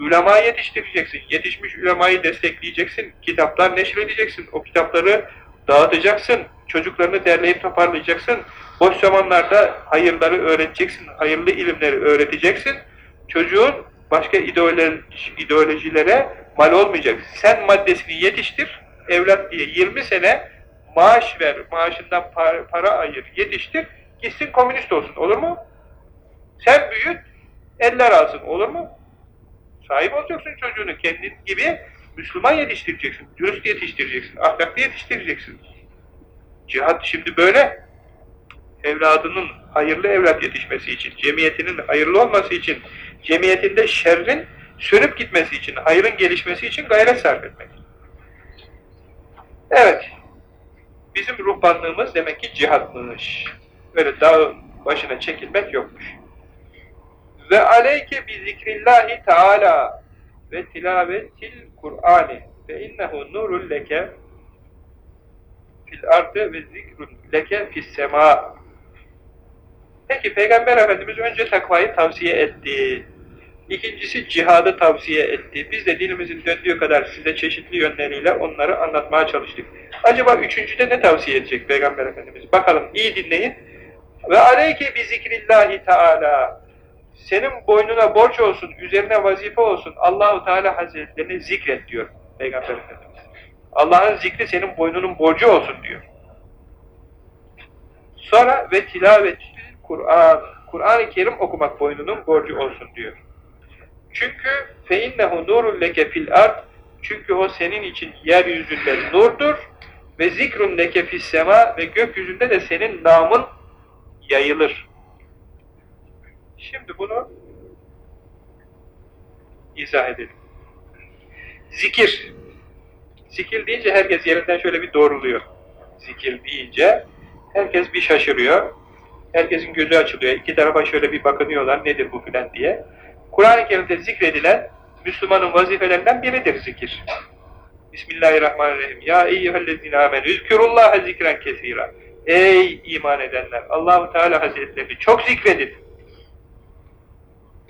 Ulema yetiştireceksin. Yetişmiş ulemayı destekleyeceksin. Kitaplar neşredeceksin. O kitapları dağıtacaksın. Çocuklarını derleyip toparlayacaksın. Boş zamanlarda hayırları öğreteceksin. Hayırlı ilimleri öğreteceksin. Çocuğun başka ideolojilere mal olmayacak. Sen maddesini yetiştir. Evlat diye 20 sene maaş ver, maaşından para, para ayır, yetiştir, gitsin komünist olsun. Olur mu? Sen büyüt, eller alsın. Olur mu? Sahip olacaksın çocuğunu. Kendin gibi Müslüman yetiştireceksin. Dürüst yetiştireceksin. Ahlaklı yetiştireceksin. Cihat şimdi böyle. Evladının hayırlı evlat yetişmesi için, cemiyetinin hayırlı olması için, cemiyetinde şerrin sönüp gitmesi için, hayırın gelişmesi için gayret sarf etmek. Evet. Bizim ruhbanlığımız demek ki cihatmış. Böyle dağ başına çekilmek yokmuş. Ve aleyke bi zikrillahi teala ve tilavetil Kur'ani ve innehu nurul leke fil ardı ve zikrun leke fis sema. Peki Peygamber Efendimiz önce takvayı tavsiye etti. İkincisi cihadı tavsiye etti. Biz de dilimizin döndüğü kadar size çeşitli yönleriyle onları anlatmaya çalıştık. Acaba üçüncüde ne tavsiye edecek Peygamber Efendimiz? Bakalım iyi dinleyin. Ve aleyke bi zikrillahi teala senin boynuna borç olsun, üzerine vazife olsun Allahu Teala Hazretlerini zikret diyor Peygamber Efendimiz. Allah'ın zikri senin boynunun borcu olsun diyor. Sonra ve tilavet Kur'an, Kur'an-ı Kerim okumak boynunun borcu olsun diyor. Çünkü fe innehu nurul leke fil ard çünkü o senin için yeryüzünde nurdur ve zikrun leke fis sema ve gökyüzünde de senin namın yayılır. Şimdi bunu izah edelim. Zikir. Zikir deyince herkes yerinden şöyle bir doğruluyor. Zikir deyince herkes bir şaşırıyor. Herkesin gözü açılıyor. İki tarafa şöyle bir bakınıyorlar nedir bu filan diye. Kur'an-ı Kerim'de zikredilen Müslümanın vazifelerinden biridir zikir. Bismillahirrahmanirrahim. Ya eyyühellezine amenü üzkürullaha zikren kesira. Ey iman edenler! Allahu Teala Hazretlerini çok zikredin.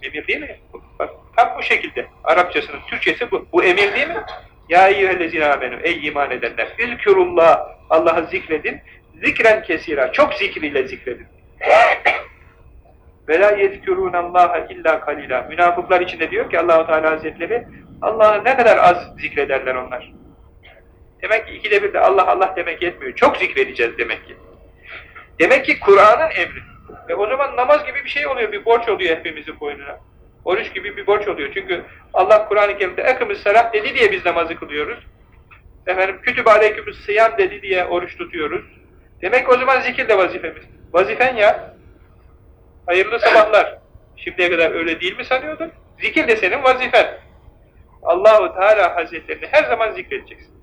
Emir değil mi? Bak, tam bu şekilde. Arapçasının Türkçesi bu. Bu emir değil mi? Ya eyyühellezine amenü. Ey iman edenler! Üzkürullah. Allah'ı zikredin. Zikren kesira. Çok zikriyle zikredin. Ve la yezkürûnallâhe illa kalila. Münafıklar içinde diyor ki Allahu Teala Hazretleri Allah'ı ne kadar az zikrederler onlar. Demek ki ikide bir de Allah Allah demek yetmiyor. Çok zikredeceğiz demek ki. Demek ki Kur'an'ın emri. E o zaman namaz gibi bir şey oluyor, bir borç oluyor hepimizin boynuna. Oruç gibi bir borç oluyor. Çünkü Allah Kur'an-ı Kerim'de ekimiz salah dedi diye biz namazı kılıyoruz. Efendim kütüb aleykümüz sıyam dedi diye oruç tutuyoruz. Demek o zaman zikir de vazifemiz. Vazifen ya. Hayırlı sabahlar. Şimdiye kadar öyle değil mi sanıyordun? Zikir de senin vazifen. Allahu Teala Hazretlerini her zaman zikredeceksin.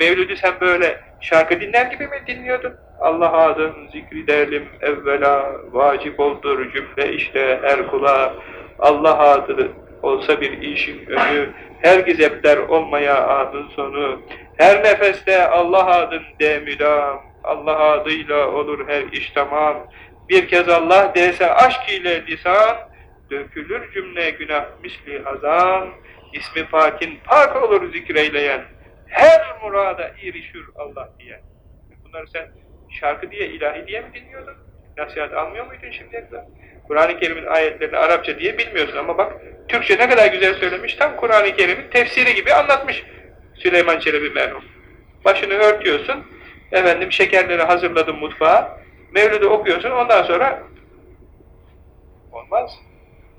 Mevlüdü sen böyle şarkı dinler gibi mi dinliyordun? Allah adın zikri derlim evvela vacip oldur cümle işte her kula. Allah adı olsa bir işin önü her gizepler olmaya adın sonu. Her nefeste Allah adın de müdam Allah adıyla olur her iş tamam. Bir kez Allah dese aşk ile lisan dökülür cümle günah misli hazan ismi pakin pak olur zikreyleyen her murada erişir Allah diye. Bunları sen şarkı diye, ilahi diye mi dinliyordun? Nasihat almıyor muydun şimdiye kadar? Kur'an-ı Kerim'in ayetlerini Arapça diye bilmiyorsun ama bak Türkçe ne kadar güzel söylemiş, tam Kur'an-ı Kerim'in tefsiri gibi anlatmış Süleyman Çelebi merhum. Başını örtüyorsun, efendim şekerleri hazırladın mutfağa, Mevlid'i okuyorsun, ondan sonra olmaz.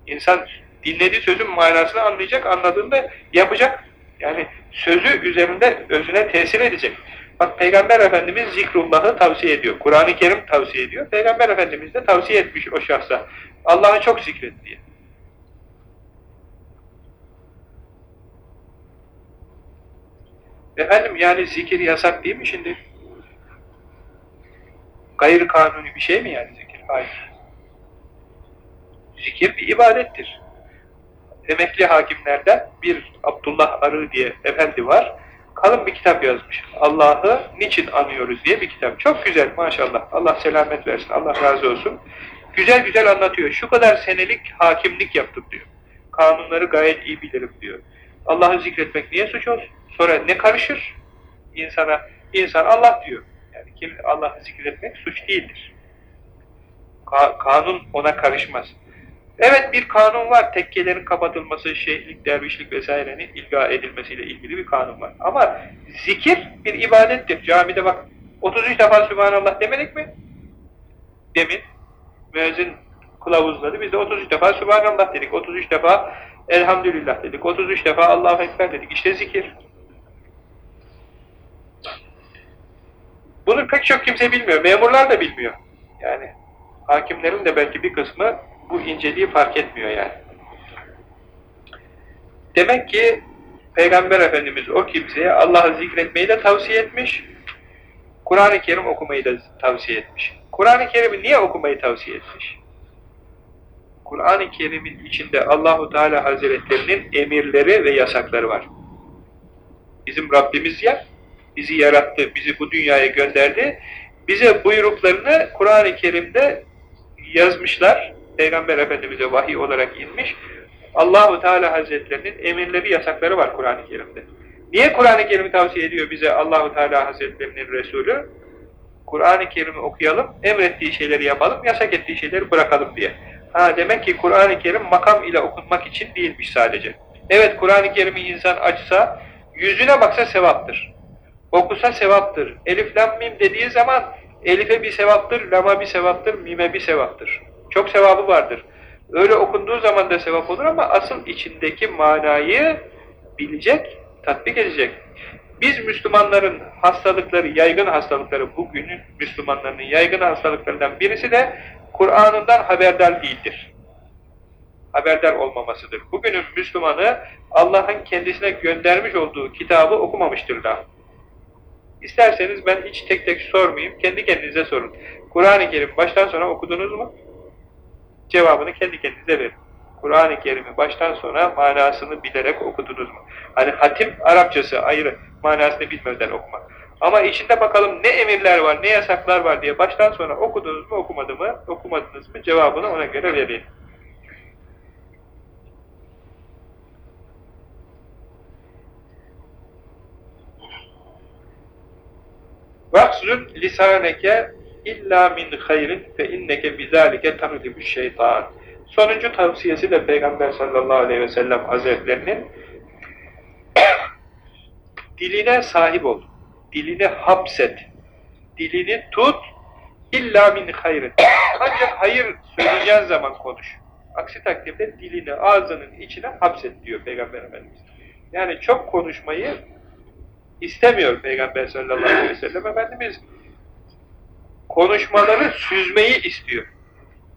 İnsan dinlediği sözün manasını anlayacak, anladığında yapacak. Yani sözü üzerinde özüne tesir edecek. Bak Peygamber Efendimiz zikrullahı tavsiye ediyor. Kur'an-ı Kerim tavsiye ediyor. Peygamber Efendimiz de tavsiye etmiş o şahsa. Allah'ı çok zikret diye. Efendim yani zikir yasak değil mi şimdi? Gayri kanuni bir şey mi yani zikir? Hayır. Zikir bir ibadettir emekli hakimlerden bir Abdullah Arı diye efendi var. Kalın bir kitap yazmış. Allah'ı niçin anıyoruz diye bir kitap. Çok güzel maşallah. Allah selamet versin. Allah razı olsun. Güzel güzel anlatıyor. Şu kadar senelik hakimlik yaptım diyor. Kanunları gayet iyi bilirim diyor. Allah'ı zikretmek niye suç olsun? Sonra ne karışır? İnsana, insan Allah diyor. Yani kim Allah'ı zikretmek suç değildir. Ka kanun ona karışmaz. Evet bir kanun var. Tekkelerin kapatılması, şeyhlik, dervişlik vesairenin ilga edilmesiyle ilgili bir kanun var. Ama zikir bir ibadettir. Camide bak 33 defa Sübhanallah demedik mi? Demin müezzin kılavuzladı. Biz de 33 defa Sübhanallah dedik. 33 defa Elhamdülillah dedik. 33 defa Allahu Ekber dedik. İşte zikir. Bunu pek çok kimse bilmiyor. Memurlar da bilmiyor. Yani hakimlerin de belki bir kısmı bu inceliği fark etmiyor yani. Demek ki Peygamber Efendimiz o kimseye Allah'ı zikretmeyi de tavsiye etmiş. Kur'an-ı Kerim okumayı da tavsiye etmiş. Kur'an-ı Kerim'i niye okumayı tavsiye etmiş? Kur'an-ı Kerim'in içinde Allahu Teala Hazretlerinin emirleri ve yasakları var. Bizim Rabbimiz ya, bizi yarattı, bizi bu dünyaya gönderdi. Bize buyruklarını Kur'an-ı Kerim'de yazmışlar. Peygamber Efendimiz'e vahiy olarak inmiş. Allahu Teala Hazretlerinin emirleri, yasakları var Kur'an-ı Kerim'de. Niye Kur'an-ı Kerim'i tavsiye ediyor bize Allahu Teala Hazretlerinin Resulü? Kur'an-ı Kerim'i okuyalım, emrettiği şeyleri yapalım, yasak ettiği şeyleri bırakalım diye. Ha demek ki Kur'an-ı Kerim makam ile okunmak için değilmiş sadece. Evet Kur'an-ı Kerim'i insan açsa, yüzüne baksa sevaptır. Okusa sevaptır. Elif lam mim dediği zaman elife bir sevaptır, lama bir sevaptır, mime bir sevaptır. Çok sevabı vardır. Öyle okunduğu zaman da sevap olur ama asıl içindeki manayı bilecek, tatbik edecek. Biz Müslümanların hastalıkları, yaygın hastalıkları, bugünün Müslümanlarının yaygın hastalıklarından birisi de Kur'an'ından haberdar değildir. Haberdar olmamasıdır. Bugünün Müslümanı Allah'ın kendisine göndermiş olduğu kitabı okumamıştır da. İsterseniz ben hiç tek tek sormayayım, kendi kendinize sorun. Kur'an-ı Kerim baştan sona okudunuz mu? Cevabını kendi kendinize verin. Kur'an-ı Kerim'i baştan sona manasını bilerek okudunuz mu? Hani hatim Arapçası ayrı, manasını bilmeden okumak. Ama içinde bakalım ne emirler var, ne yasaklar var diye baştan sona okudunuz mu, okumadı mı, okumadınız mı cevabını ona göre verin. Vaksülün lisaneke illa min hayrin fe inneke bizalike tahribu şeytan. Sonuncu tavsiyesi de Peygamber sallallahu aleyhi ve sellem hazretlerinin diline sahip ol. Dilini hapset. Dilini tut. İlla min hayrin. Ancak hayır söyleyeceğin zaman konuş. Aksi takdirde dilini ağzının içine hapset diyor Peygamber Efendimiz. Yani çok konuşmayı istemiyor Peygamber sallallahu aleyhi ve sellem Efendimiz. Konuşmaları süzmeyi istiyor.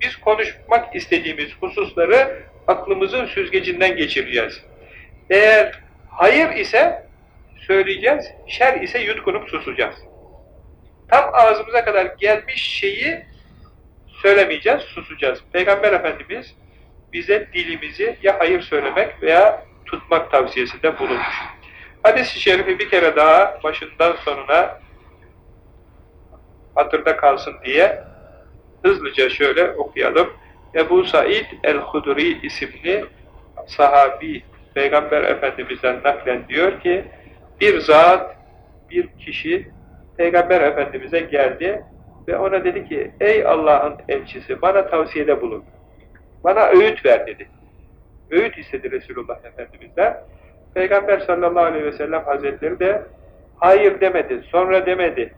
Biz konuşmak istediğimiz hususları aklımızın süzgecinden geçireceğiz. Eğer hayır ise söyleyeceğiz, şer ise yutkunup susacağız. Tam ağzımıza kadar gelmiş şeyi söylemeyeceğiz, susacağız. Peygamber Efendimiz bize dilimizi ya hayır söylemek veya tutmak tavsiyesinde bulunmuş. Hadis-i şerifi bir kere daha başından sonuna hatırda kalsın diye hızlıca şöyle okuyalım. Ebu Said el-Hudri isimli sahabi Peygamber Efendimiz'den naklen diyor ki bir zat, bir kişi Peygamber Efendimiz'e geldi ve ona dedi ki ey Allah'ın elçisi bana tavsiyede bulun. Bana öğüt ver dedi. Öğüt istedi Resulullah Efendimiz'den. Peygamber sallallahu aleyhi ve sellem hazretleri de hayır demedi, sonra demedi.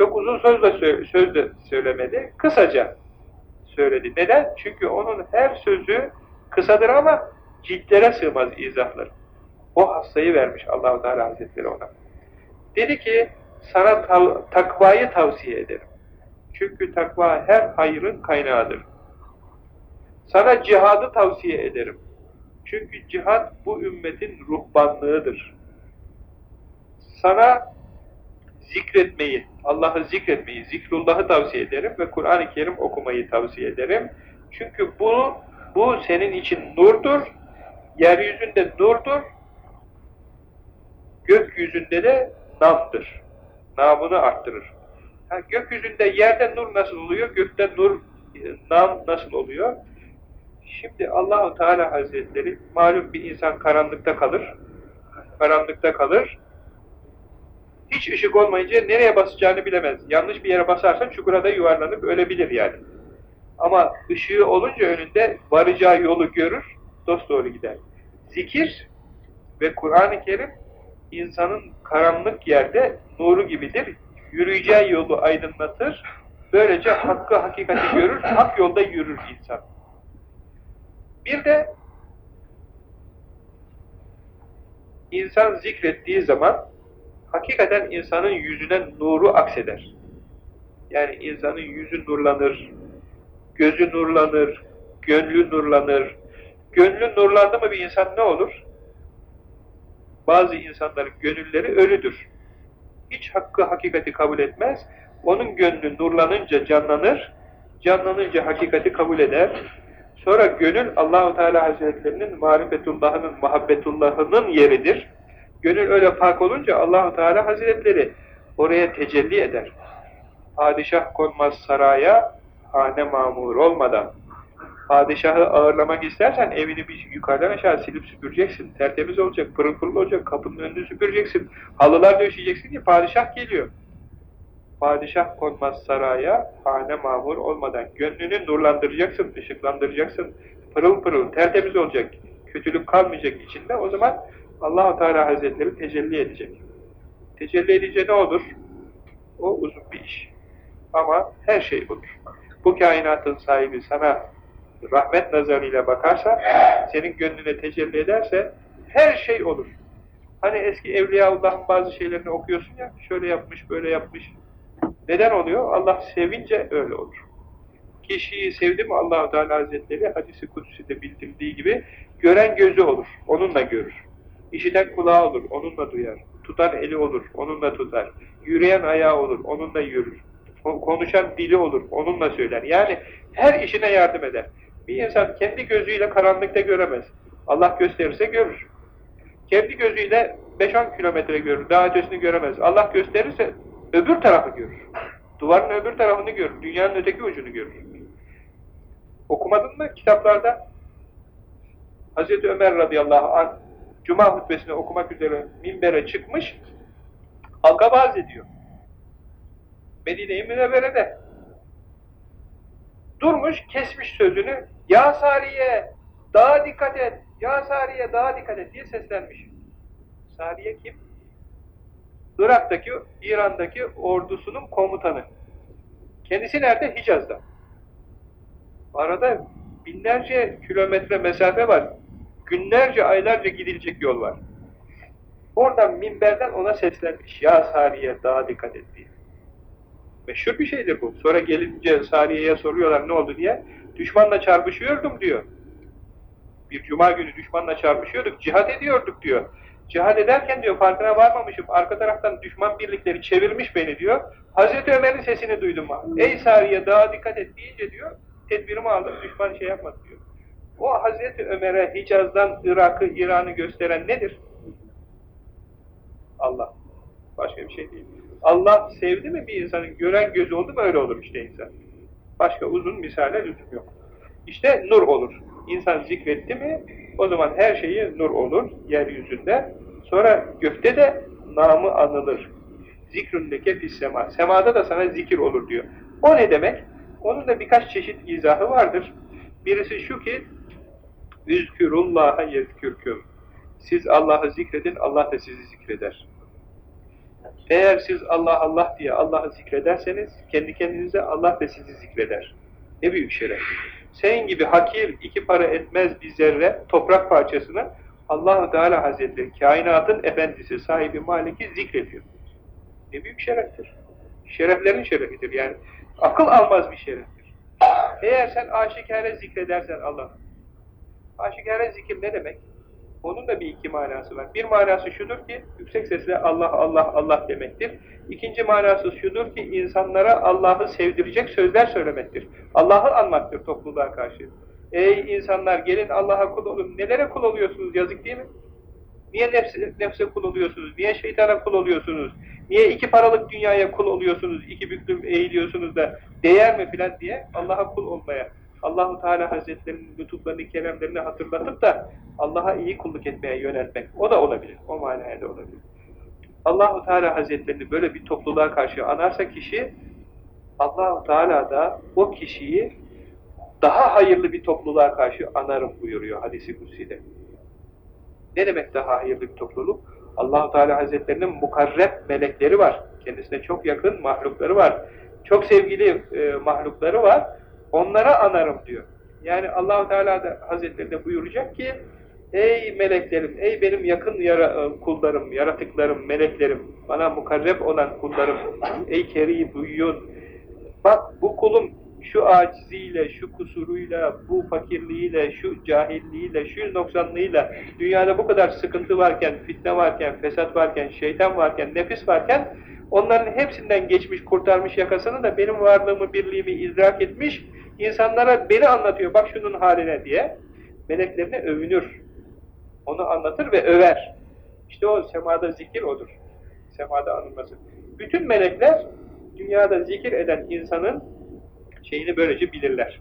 Çok uzun söz de, söz de söylemedi, kısaca söyledi. Neden? Çünkü onun her sözü kısadır ama ciltlere sığmaz izahlar. O hastayı vermiş Allahu Teala Hazretleri ona. Dedi ki sana tav takvayı tavsiye ederim. Çünkü takva her hayrın kaynağıdır. Sana cihadı tavsiye ederim. Çünkü cihad bu ümmetin ruhbanlığıdır. Sana zikretmeyi, Allah'ı zikretmeyi, zikrullahı tavsiye ederim ve Kur'an-ı Kerim okumayı tavsiye ederim. Çünkü bu, bu senin için nurdur, yeryüzünde nurdur, gökyüzünde de namdır. Namını arttırır. Ha, gökyüzünde yerde nur nasıl oluyor, gökte nur, nam nasıl oluyor? Şimdi Allahu Teala Hazretleri malum bir insan karanlıkta kalır. Karanlıkta kalır. Hiç ışık olmayınca nereye basacağını bilemez. Yanlış bir yere basarsa çukura da yuvarlanıp ölebilir yani. Ama ışığı olunca önünde varacağı yolu görür, dost doğru gider. Zikir ve Kur'an-ı Kerim insanın karanlık yerde nuru gibidir. Yürüyeceği yolu aydınlatır. Böylece hakkı hakikati görür, hak yolda yürür insan. Bir de insan zikrettiği zaman hakikaten insanın yüzüne nuru akseder. Yani insanın yüzü nurlanır, gözü nurlanır, gönlü nurlanır. Gönlü nurlandı mı bir insan ne olur? Bazı insanların gönülleri ölüdür. Hiç hakkı hakikati kabul etmez. Onun gönlü nurlanınca canlanır, canlanınca hakikati kabul eder. Sonra gönül Allahu Teala Hazretlerinin marifetullahının, muhabbetullahının yeridir. Gönül öyle fark olunca Allahu Teala Hazretleri oraya tecelli eder. Padişah konmaz saraya, hane mamur olmadan. Padişahı ağırlamak istersen evini bir yukarıdan aşağı silip süpüreceksin. Tertemiz olacak, pırıl pırıl olacak, kapının önünü süpüreceksin. Halılar döşeyeceksin ki padişah geliyor. Padişah konmaz saraya, hane mamur olmadan. Gönlünü nurlandıracaksın, ışıklandıracaksın. Pırıl pırıl, tertemiz olacak. Kötülük kalmayacak içinde. O zaman allah Teala Hazretleri tecelli edecek. Tecelli edince ne olur? O uzun bir iş. Ama her şey olur. Bu kainatın sahibi sana rahmet nazarıyla bakarsa, senin gönlüne tecelli ederse her şey olur. Hani eski Evliyaullah'ın bazı şeylerini okuyorsun ya, şöyle yapmış, böyle yapmış. Neden oluyor? Allah sevince öyle olur. Kişiyi sevdi mi allah Teala Hazretleri hadisi kutside bildirdiği gibi gören gözü olur, onunla görür. İşiten kulağı olur, onunla duyar. Tutan eli olur, onunla tutar. Yürüyen ayağı olur, onunla yürür. Konuşan dili olur, onunla söyler. Yani her işine yardım eder. Bir insan kendi gözüyle karanlıkta göremez. Allah gösterirse görür. Kendi gözüyle 5-10 kilometre görür, daha ötesini göremez. Allah gösterirse öbür tarafı görür. Duvarın öbür tarafını görür, dünyanın öteki ucunu görür. Okumadın mı kitaplarda? Hazreti Ömer radıyallahu anh Cuma hutbesini okumak üzere minbere çıkmış, halka vaaz ediyor. Medine-i Münevvere'de. Durmuş, kesmiş sözünü, ya Sariye, daha dikkat et, ya Sariye, daha dikkat et diye seslenmiş. Sariye kim? Irak'taki, İran'daki ordusunun komutanı. Kendisi nerede? Hicaz'da. Arada binlerce kilometre mesafe var. Günlerce, aylarca gidilecek yol var. Oradan minberden ona seslenmiş. Ya Sariye daha dikkat et diye. Meşhur bir şeydir bu. Sonra gelince Sariye'ye soruyorlar ne oldu diye. Düşmanla çarpışıyordum diyor. Bir cuma günü düşmanla çarpışıyorduk, cihat ediyorduk diyor. Cihat ederken diyor farkına varmamışım. Arka taraftan düşman birlikleri çevirmiş beni diyor. Hazreti Ömer'in sesini duydum. Ey Sariye daha dikkat et deyince diyor. Tedbirimi aldım düşman şey yapmadı diyor. O Hazreti Ömer'e Hicaz'dan Irak'ı, İran'ı gösteren nedir? Allah. Başka bir şey değil. Allah sevdi mi bir insanın gören gözü oldu mu öyle olur işte insan. Başka uzun misale lüzum yok. İşte nur olur. İnsan zikretti mi o zaman her şeyi nur olur yeryüzünde. Sonra gökte de namı anılır. Zikründeke fis sema. Semada da sana zikir olur diyor. O ne demek? Onun da birkaç çeşit izahı vardır. Birisi şu ki Üzkürullaha yezkürküm. Siz Allah'ı zikredin, Allah da sizi zikreder. Eğer siz Allah Allah diye Allah'ı zikrederseniz, kendi kendinize Allah da sizi zikreder. Ne büyük şeref. Senin gibi hakir, iki para etmez bir zerre, toprak parçasını Allah-u Teala Hazretleri, kainatın efendisi, sahibi, maliki zikrediyor. Ne büyük şereftir. Şereflerin şerefidir yani. Akıl almaz bir şereftir. Eğer sen aşikare zikredersen Allah'ı, Aşikare zikir ne demek? Onun da bir iki manası var. Bir manası şudur ki, yüksek sesle Allah, Allah, Allah demektir. İkinci manası şudur ki, insanlara Allah'ı sevdirecek sözler söylemektir. Allah'ı anmaktır topluluğa karşı. Ey insanlar gelin Allah'a kul olun. Nelere kul oluyorsunuz yazık değil mi? Niye nefse, nefse kul oluyorsunuz? Niye şeytana kul oluyorsunuz? Niye iki paralık dünyaya kul oluyorsunuz? İki büklüm eğiliyorsunuz da değer mi filan diye Allah'a kul olmaya Allahu Teala Hazretlerinin lütuflarını, keremlerini hatırlatıp da Allah'a iyi kulluk etmeye yöneltmek. O da olabilir. O manaya da olabilir. Allahu Teala Hazretlerini böyle bir topluluğa karşı anarsa kişi Allahu Teala da o kişiyi daha hayırlı bir topluluğa karşı anarım buyuruyor hadisi kutsi'de. Ne demek daha hayırlı bir topluluk? Allahu Teala Hazretlerinin mukarreb melekleri var. Kendisine çok yakın mahlukları var. Çok sevgili e, mahlukları var. Onlara anarım diyor. Yani Allahu Teala da Hazretleri de buyuracak ki Ey meleklerim, ey benim yakın yara, e, kullarım, yaratıklarım, meleklerim, bana mukarreb olan kullarım, ey keri duyun. Bak bu kulum şu aciziyle, şu kusuruyla, bu fakirliğiyle, şu cahilliğiyle, şu noksanlığıyla, dünyada bu kadar sıkıntı varken, fitne varken, fesat varken, şeytan varken, nefis varken, onların hepsinden geçmiş, kurtarmış yakasını da benim varlığımı, birliğimi idrak etmiş, insanlara beni anlatıyor, bak şunun haline diye, meleklerine övünür. Onu anlatır ve över. İşte o semada zikir odur. Semada anılması. Bütün melekler dünyada zikir eden insanın şeyini böylece bilirler.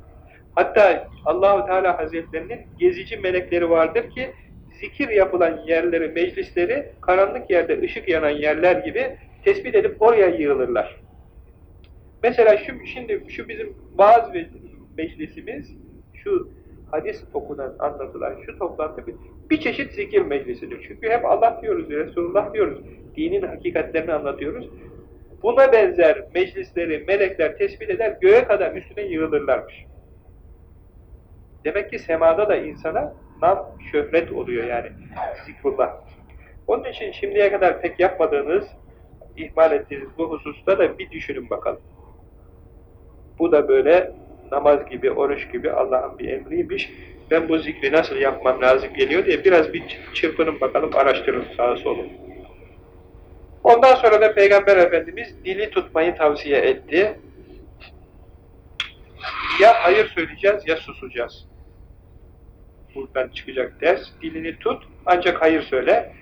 Hatta Allahu Teala Hazretlerinin gezici melekleri vardır ki zikir yapılan yerleri, meclisleri karanlık yerde ışık yanan yerler gibi tespit edip oraya yığılırlar. Mesela şu şimdi şu bizim bazı meclisimiz şu hadis okunan, anlatılan şu toplantı bir, bir çeşit zikir meclisidir. Çünkü hep Allah diyoruz, Resulullah diyoruz. Dinin hakikatlerini anlatıyoruz. Buna benzer meclisleri melekler tespit eder, göğe kadar üstüne yığılırlarmış. Demek ki semada da insana nam, şöhret oluyor yani. Zikrullah. Onun için şimdiye kadar pek yapmadığınız, ihmal ettiğiniz bu hususta da bir düşünün bakalım. Bu da böyle namaz gibi, oruç gibi Allah'ın bir emriymiş. Ben bu zikri nasıl yapmam lazım geliyor diye biraz bir çırpının bakalım, araştırın sağa solu. Ondan sonra da Peygamber Efendimiz dili tutmayı tavsiye etti. Ya hayır söyleyeceğiz ya susacağız. Buradan çıkacak ders. Dilini tut ancak hayır söyle.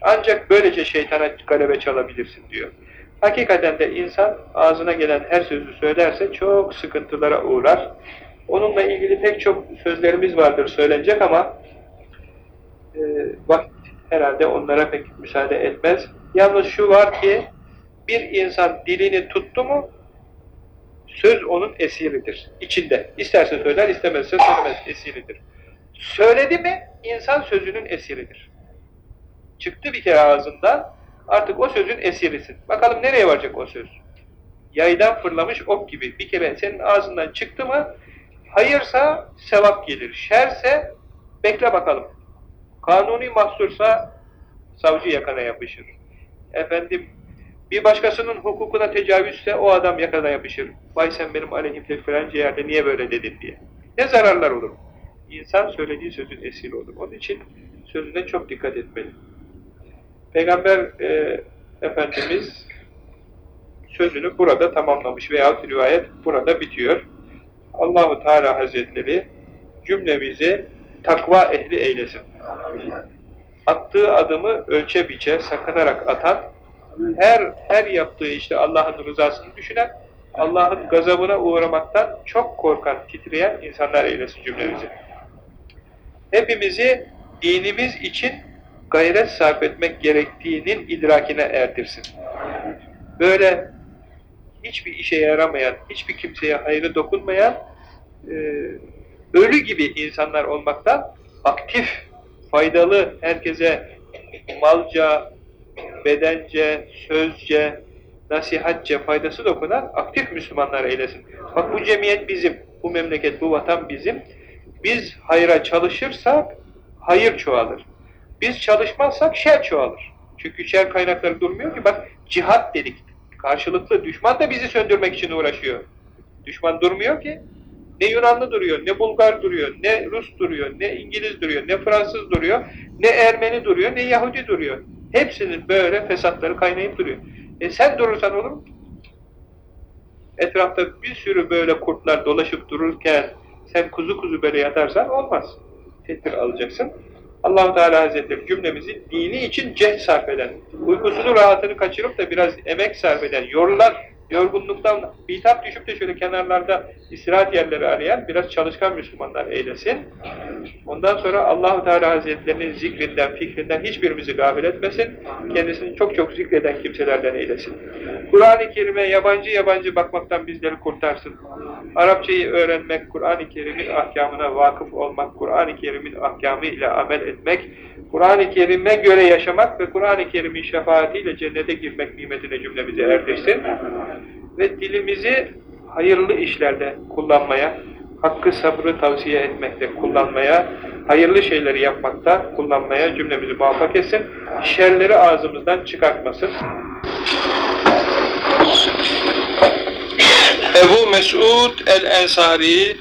Ancak böylece şeytana galebe çalabilirsin diyor. Hakikaten de insan ağzına gelen her sözü söylerse çok sıkıntılara uğrar. Onunla ilgili pek çok sözlerimiz vardır söylenecek ama e, vakit herhalde onlara pek müsaade etmez. Yalnız şu var ki bir insan dilini tuttu mu söz onun esiridir. içinde. İsterse söyler, istemezse söylemez esiridir. Söyledi mi insan sözünün esiridir. Çıktı bir kere ağzından artık o sözün esirisin. Bakalım nereye varacak o söz? Yaydan fırlamış ok gibi. Bir kere senin ağzından çıktı mı hayırsa sevap gelir. Şerse bekle bakalım. Kanuni mahsursa savcı yakana yapışır. Efendim bir başkasının hukukuna tecavüzse o adam yakana yapışır. Vay sen benim aleyhimde filanca yerde niye böyle dedin diye. Ne zararlar olur? İnsan söylediği sözün esiri olur. Onun için sözüne çok dikkat etmeli. Peygamber e, Efendimiz sözünü burada tamamlamış veyahut rivayet burada bitiyor. Allahu Teala Hazretleri cümlemizi takva ehli eylesin. Attığı adımı ölçe biçe, sakınarak atan, her her yaptığı işte Allah'ın rızasını düşünen, Allah'ın gazabına uğramaktan çok korkan, titreyen insanlar eylesin cümlemizi. Hepimizi dinimiz için gayret sarf etmek gerektiğinin idrakine erdirsin. Böyle hiçbir işe yaramayan, hiçbir kimseye hayrı dokunmayan, e, ölü gibi insanlar olmaktan aktif, faydalı, herkese malca, bedence, sözce, nasihatçe faydası dokunan aktif Müslümanlar eylesin. Bak bu cemiyet bizim, bu memleket, bu vatan bizim. Biz hayra çalışırsak hayır çoğalır. Biz çalışmazsak şer çoğalır. Çünkü şer kaynakları durmuyor ki bak cihat dedik. Karşılıklı düşman da bizi söndürmek için uğraşıyor. Düşman durmuyor ki. Ne Yunanlı duruyor, ne Bulgar duruyor, ne Rus duruyor, ne İngiliz duruyor, ne Fransız duruyor, ne Ermeni duruyor, ne Yahudi duruyor. Hepsinin böyle fesatları kaynayıp duruyor. E sen durursan olur mu? Etrafta bir sürü böyle kurtlar dolaşıp dururken sen kuzu kuzu böyle yatarsan olmaz. Tedbir alacaksın. Allahu Teala Hazretleri cümlemizi dini için cehd sarf eden, uykusunu rahatını kaçırıp da biraz emek sarf eden, yorulan yorgunluktan bitap düşüp de şöyle kenarlarda istirahat yerleri arayan biraz çalışkan Müslümanlar eylesin. Ondan sonra Allahu Teala Hazretlerinin zikrinden, fikrinden hiçbirimizi gafil etmesin. Kendisini çok çok zikreden kimselerden eylesin. Kur'an-ı Kerim'e yabancı yabancı bakmaktan bizleri kurtarsın. Arapçayı öğrenmek, Kur'an-ı Kerim'in ahkamına vakıf olmak, Kur'an-ı Kerim'in ahkamı ile amel etmek, Kur'an-ı Kerim'e göre yaşamak ve Kur'an-ı Kerim'in şefaatiyle cennete girmek nimetine cümlemizi erdirsin. Ve dilimizi hayırlı işlerde kullanmaya, hakkı sabrı tavsiye etmekte kullanmaya, hayırlı şeyleri yapmakta kullanmaya cümlemizi muvaffak etsin. Şerleri ağzımızdan çıkartmasın. Ebu Mesud el-Ensari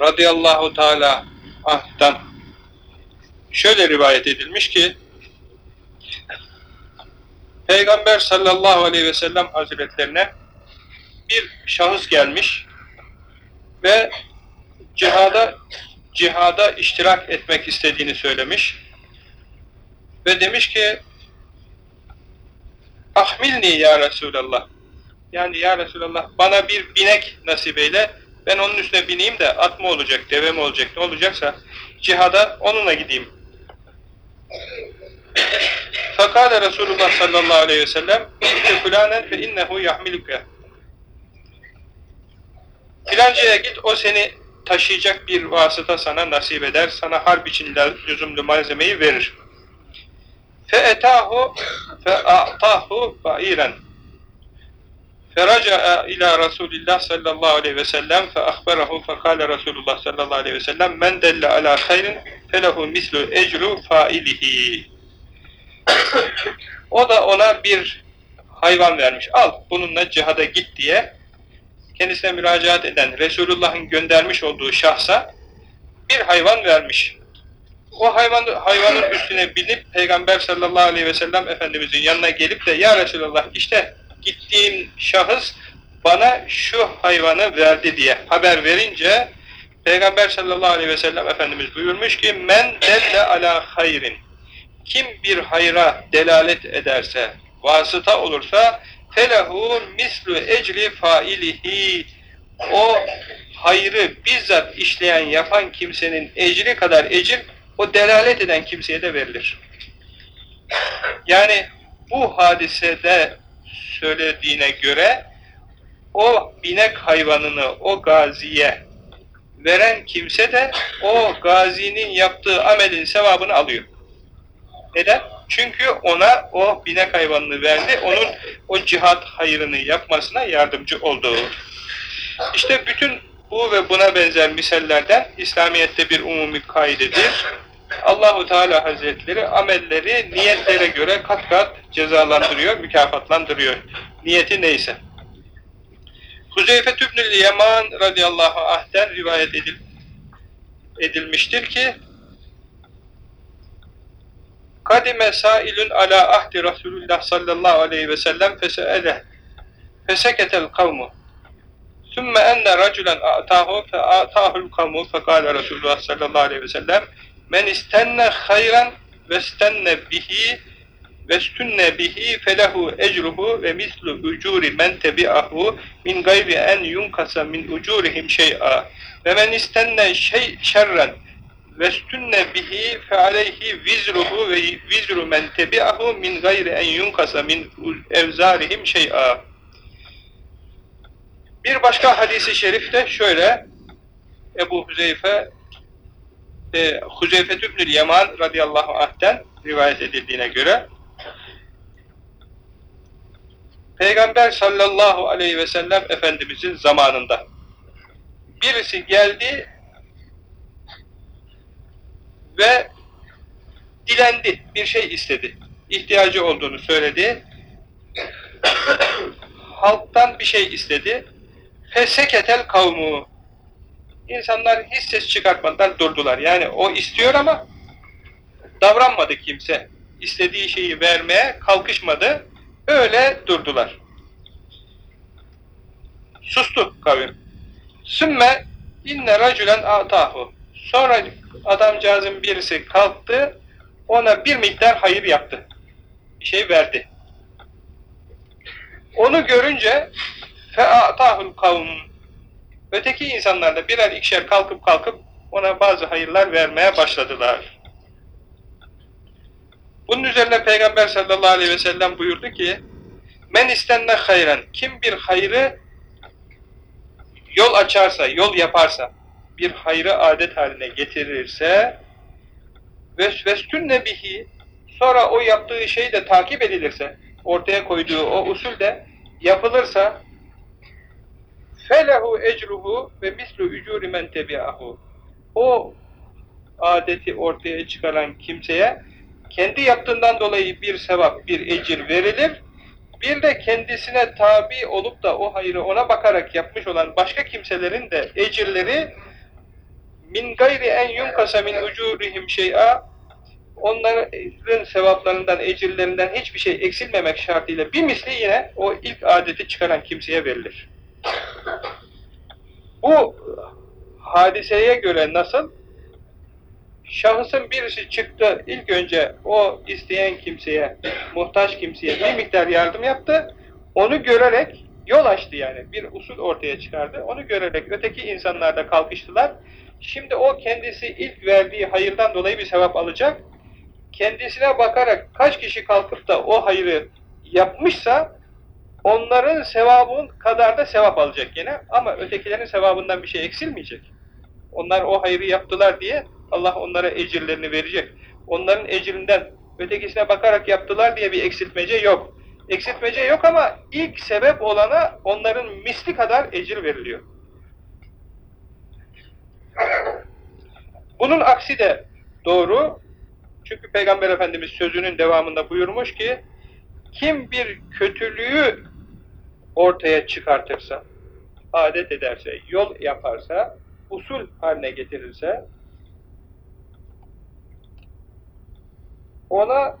radıyallahu teala ah'tan şöyle rivayet edilmiş ki Peygamber sallallahu aleyhi ve sellem hazretlerine bir şahıs gelmiş ve cihada cihada iştirak etmek istediğini söylemiş ve demiş ki ahmilni ya Resulallah yani ya Resulallah bana bir binek nasip eyle ben onun üstüne bineyim de at mı olacak, deve mi olacak, ne olacaksa cihada onunla gideyim. Fakale Resulullah sallallahu aleyhi ve sellem İtte filanen fe innehu yahmilike Filancaya git o seni taşıyacak bir vasıta sana nasip eder. Sana harp için lüzumlu malzemeyi verir. Fe etahu fe a'tahu ba'iren Feraca'a ila Resulillah sallallahu aleyhi ve sellem fe ahberahu fe kale Resulullah sallallahu aleyhi ve sellem men delle ala hayrin felehu mislu ecru failihi o da ona bir hayvan vermiş. Al bununla cihada git diye kendisine müracaat eden Resulullah'ın göndermiş olduğu şahsa bir hayvan vermiş. O hayvan, hayvanın üstüne binip Peygamber sallallahu aleyhi ve sellem Efendimizin yanına gelip de Ya Resulullah işte gittiğim şahıs bana şu hayvanı verdi diye haber verince Peygamber sallallahu aleyhi ve sellem Efendimiz buyurmuş ki men delle ala hayrin kim bir hayra delalet ederse vasıta olursa felehu mislu ecri failihi o hayrı bizzat işleyen yapan kimsenin ecri kadar ecir o delalet eden kimseye de verilir. Yani bu hadisede söylediğine göre o binek hayvanını o gaziye veren kimse de o gazinin yaptığı amelin sevabını alıyor. Neden? Çünkü ona o binek hayvanını verdi, onun o cihat hayrını yapmasına yardımcı oldu. İşte bütün bu ve buna benzer misallerden İslamiyet'te bir umumi kaidedir. Allahu Teala Hazretleri amelleri niyetlere göre kat kat cezalandırıyor, mükafatlandırıyor. Niyeti neyse. Huzeyfe Tübnül Yaman radıyallahu anh'ten rivayet edil, edilmiştir ki Kadime sailun ala ahdi Resulullah sallallahu aleyhi ve sellem fese'ele feseketel kavmu. Sümme enne raculen a'tahu fe a'tahul kavmu fe kâle Resulullah sallallahu aleyhi ve sellem men istenne hayran ve istenne bihi ve sünne bihi felehu ecruhu ve mislu ucuri men tebi'ahu min gayri en yunkasa min ucurihim şey'a. Ve men istenne şey şerren ve stünne bihi fe aleyhi vizruhu ve vizru men tebi'ahu min gayri en yunkasa min evzarihim şey'a. Bir başka hadisi şerif de şöyle. Ebu Huzeyfe e, Huzeyfe Tübnül Yaman radıyallahu anh'ten rivayet edildiğine göre Peygamber sallallahu aleyhi ve sellem Efendimizin zamanında birisi geldi ve dilendi, bir şey istedi. İhtiyacı olduğunu söyledi. Halktan bir şey istedi. Feseketel kavmu. İnsanlar hiç ses çıkartmadan durdular. Yani o istiyor ama davranmadı kimse. İstediği şeyi vermeye kalkışmadı. Öyle durdular. Sustu kavim. Sümme inne racülen atahu. Sonra adamcağızın birisi kalktı, ona bir miktar hayır yaptı. Bir şey verdi. Onu görünce fe'atahul kavm öteki insanlar da birer ikişer kalkıp kalkıp ona bazı hayırlar vermeye başladılar. Bunun üzerine Peygamber sallallahu aleyhi ve sellem buyurdu ki men istenne hayran kim bir hayrı yol açarsa, yol yaparsa bir hayrı adet haline getirirse vesvestünne bihi sonra o yaptığı şey de takip edilirse ortaya koyduğu o usul de yapılırsa felehu ecruhu ve mislu ücuri men tebi'ahu o adeti ortaya çıkaran kimseye kendi yaptığından dolayı bir sevap, bir ecir verilir. Bir de kendisine tabi olup da o hayrı ona bakarak yapmış olan başka kimselerin de ecirleri min gayri en yunkasa min ucurihim şey'a onların sevaplarından, ecirlerinden hiçbir şey eksilmemek şartıyla bir misli yine o ilk adeti çıkaran kimseye verilir. Bu hadiseye göre nasıl? Şahısın birisi çıktı, ilk önce o isteyen kimseye, muhtaç kimseye bir miktar yardım yaptı, onu görerek yol açtı yani, bir usul ortaya çıkardı, onu görerek öteki insanlar da kalkıştılar. Şimdi o kendisi ilk verdiği hayırdan dolayı bir sevap alacak, kendisine bakarak kaç kişi kalkıp da o hayrı yapmışsa, onların sevabın kadar da sevap alacak yine ama ötekilerin sevabından bir şey eksilmeyecek. Onlar o hayrı yaptılar diye Allah onlara ecirlerini verecek. Onların ecirinden ötekisine bakarak yaptılar diye bir eksiltmece yok. Eksiltmece yok ama ilk sebep olana onların misli kadar ecir veriliyor. Bunun aksi de doğru. Çünkü Peygamber Efendimiz sözünün devamında buyurmuş ki kim bir kötülüğü ortaya çıkartırsa, adet ederse, yol yaparsa, usul haline getirirse, ona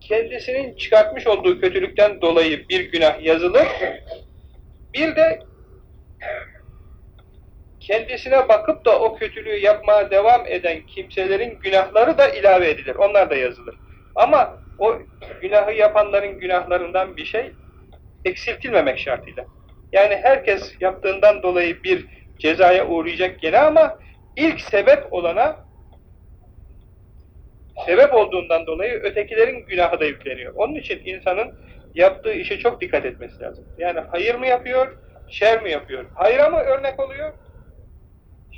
kendisinin çıkartmış olduğu kötülükten dolayı bir günah yazılır, bir de kendisine bakıp da o kötülüğü yapmaya devam eden kimselerin günahları da ilave edilir. Onlar da yazılır. Ama o günahı yapanların günahlarından bir şey eksiltilmemek şartıyla. Yani herkes yaptığından dolayı bir cezaya uğrayacak gene ama ilk sebep olana sebep olduğundan dolayı ötekilerin günahı da yükleniyor. Onun için insanın yaptığı işe çok dikkat etmesi lazım. Yani hayır mı yapıyor, şer mi yapıyor? Hayra mı örnek oluyor,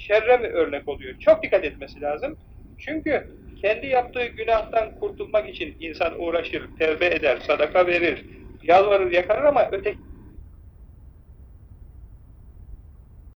şerre mi örnek oluyor? Çok dikkat etmesi lazım. Çünkü kendi yaptığı günahtan kurtulmak için insan uğraşır, tevbe eder, sadaka verir, yalvarır, yakarır ama öteki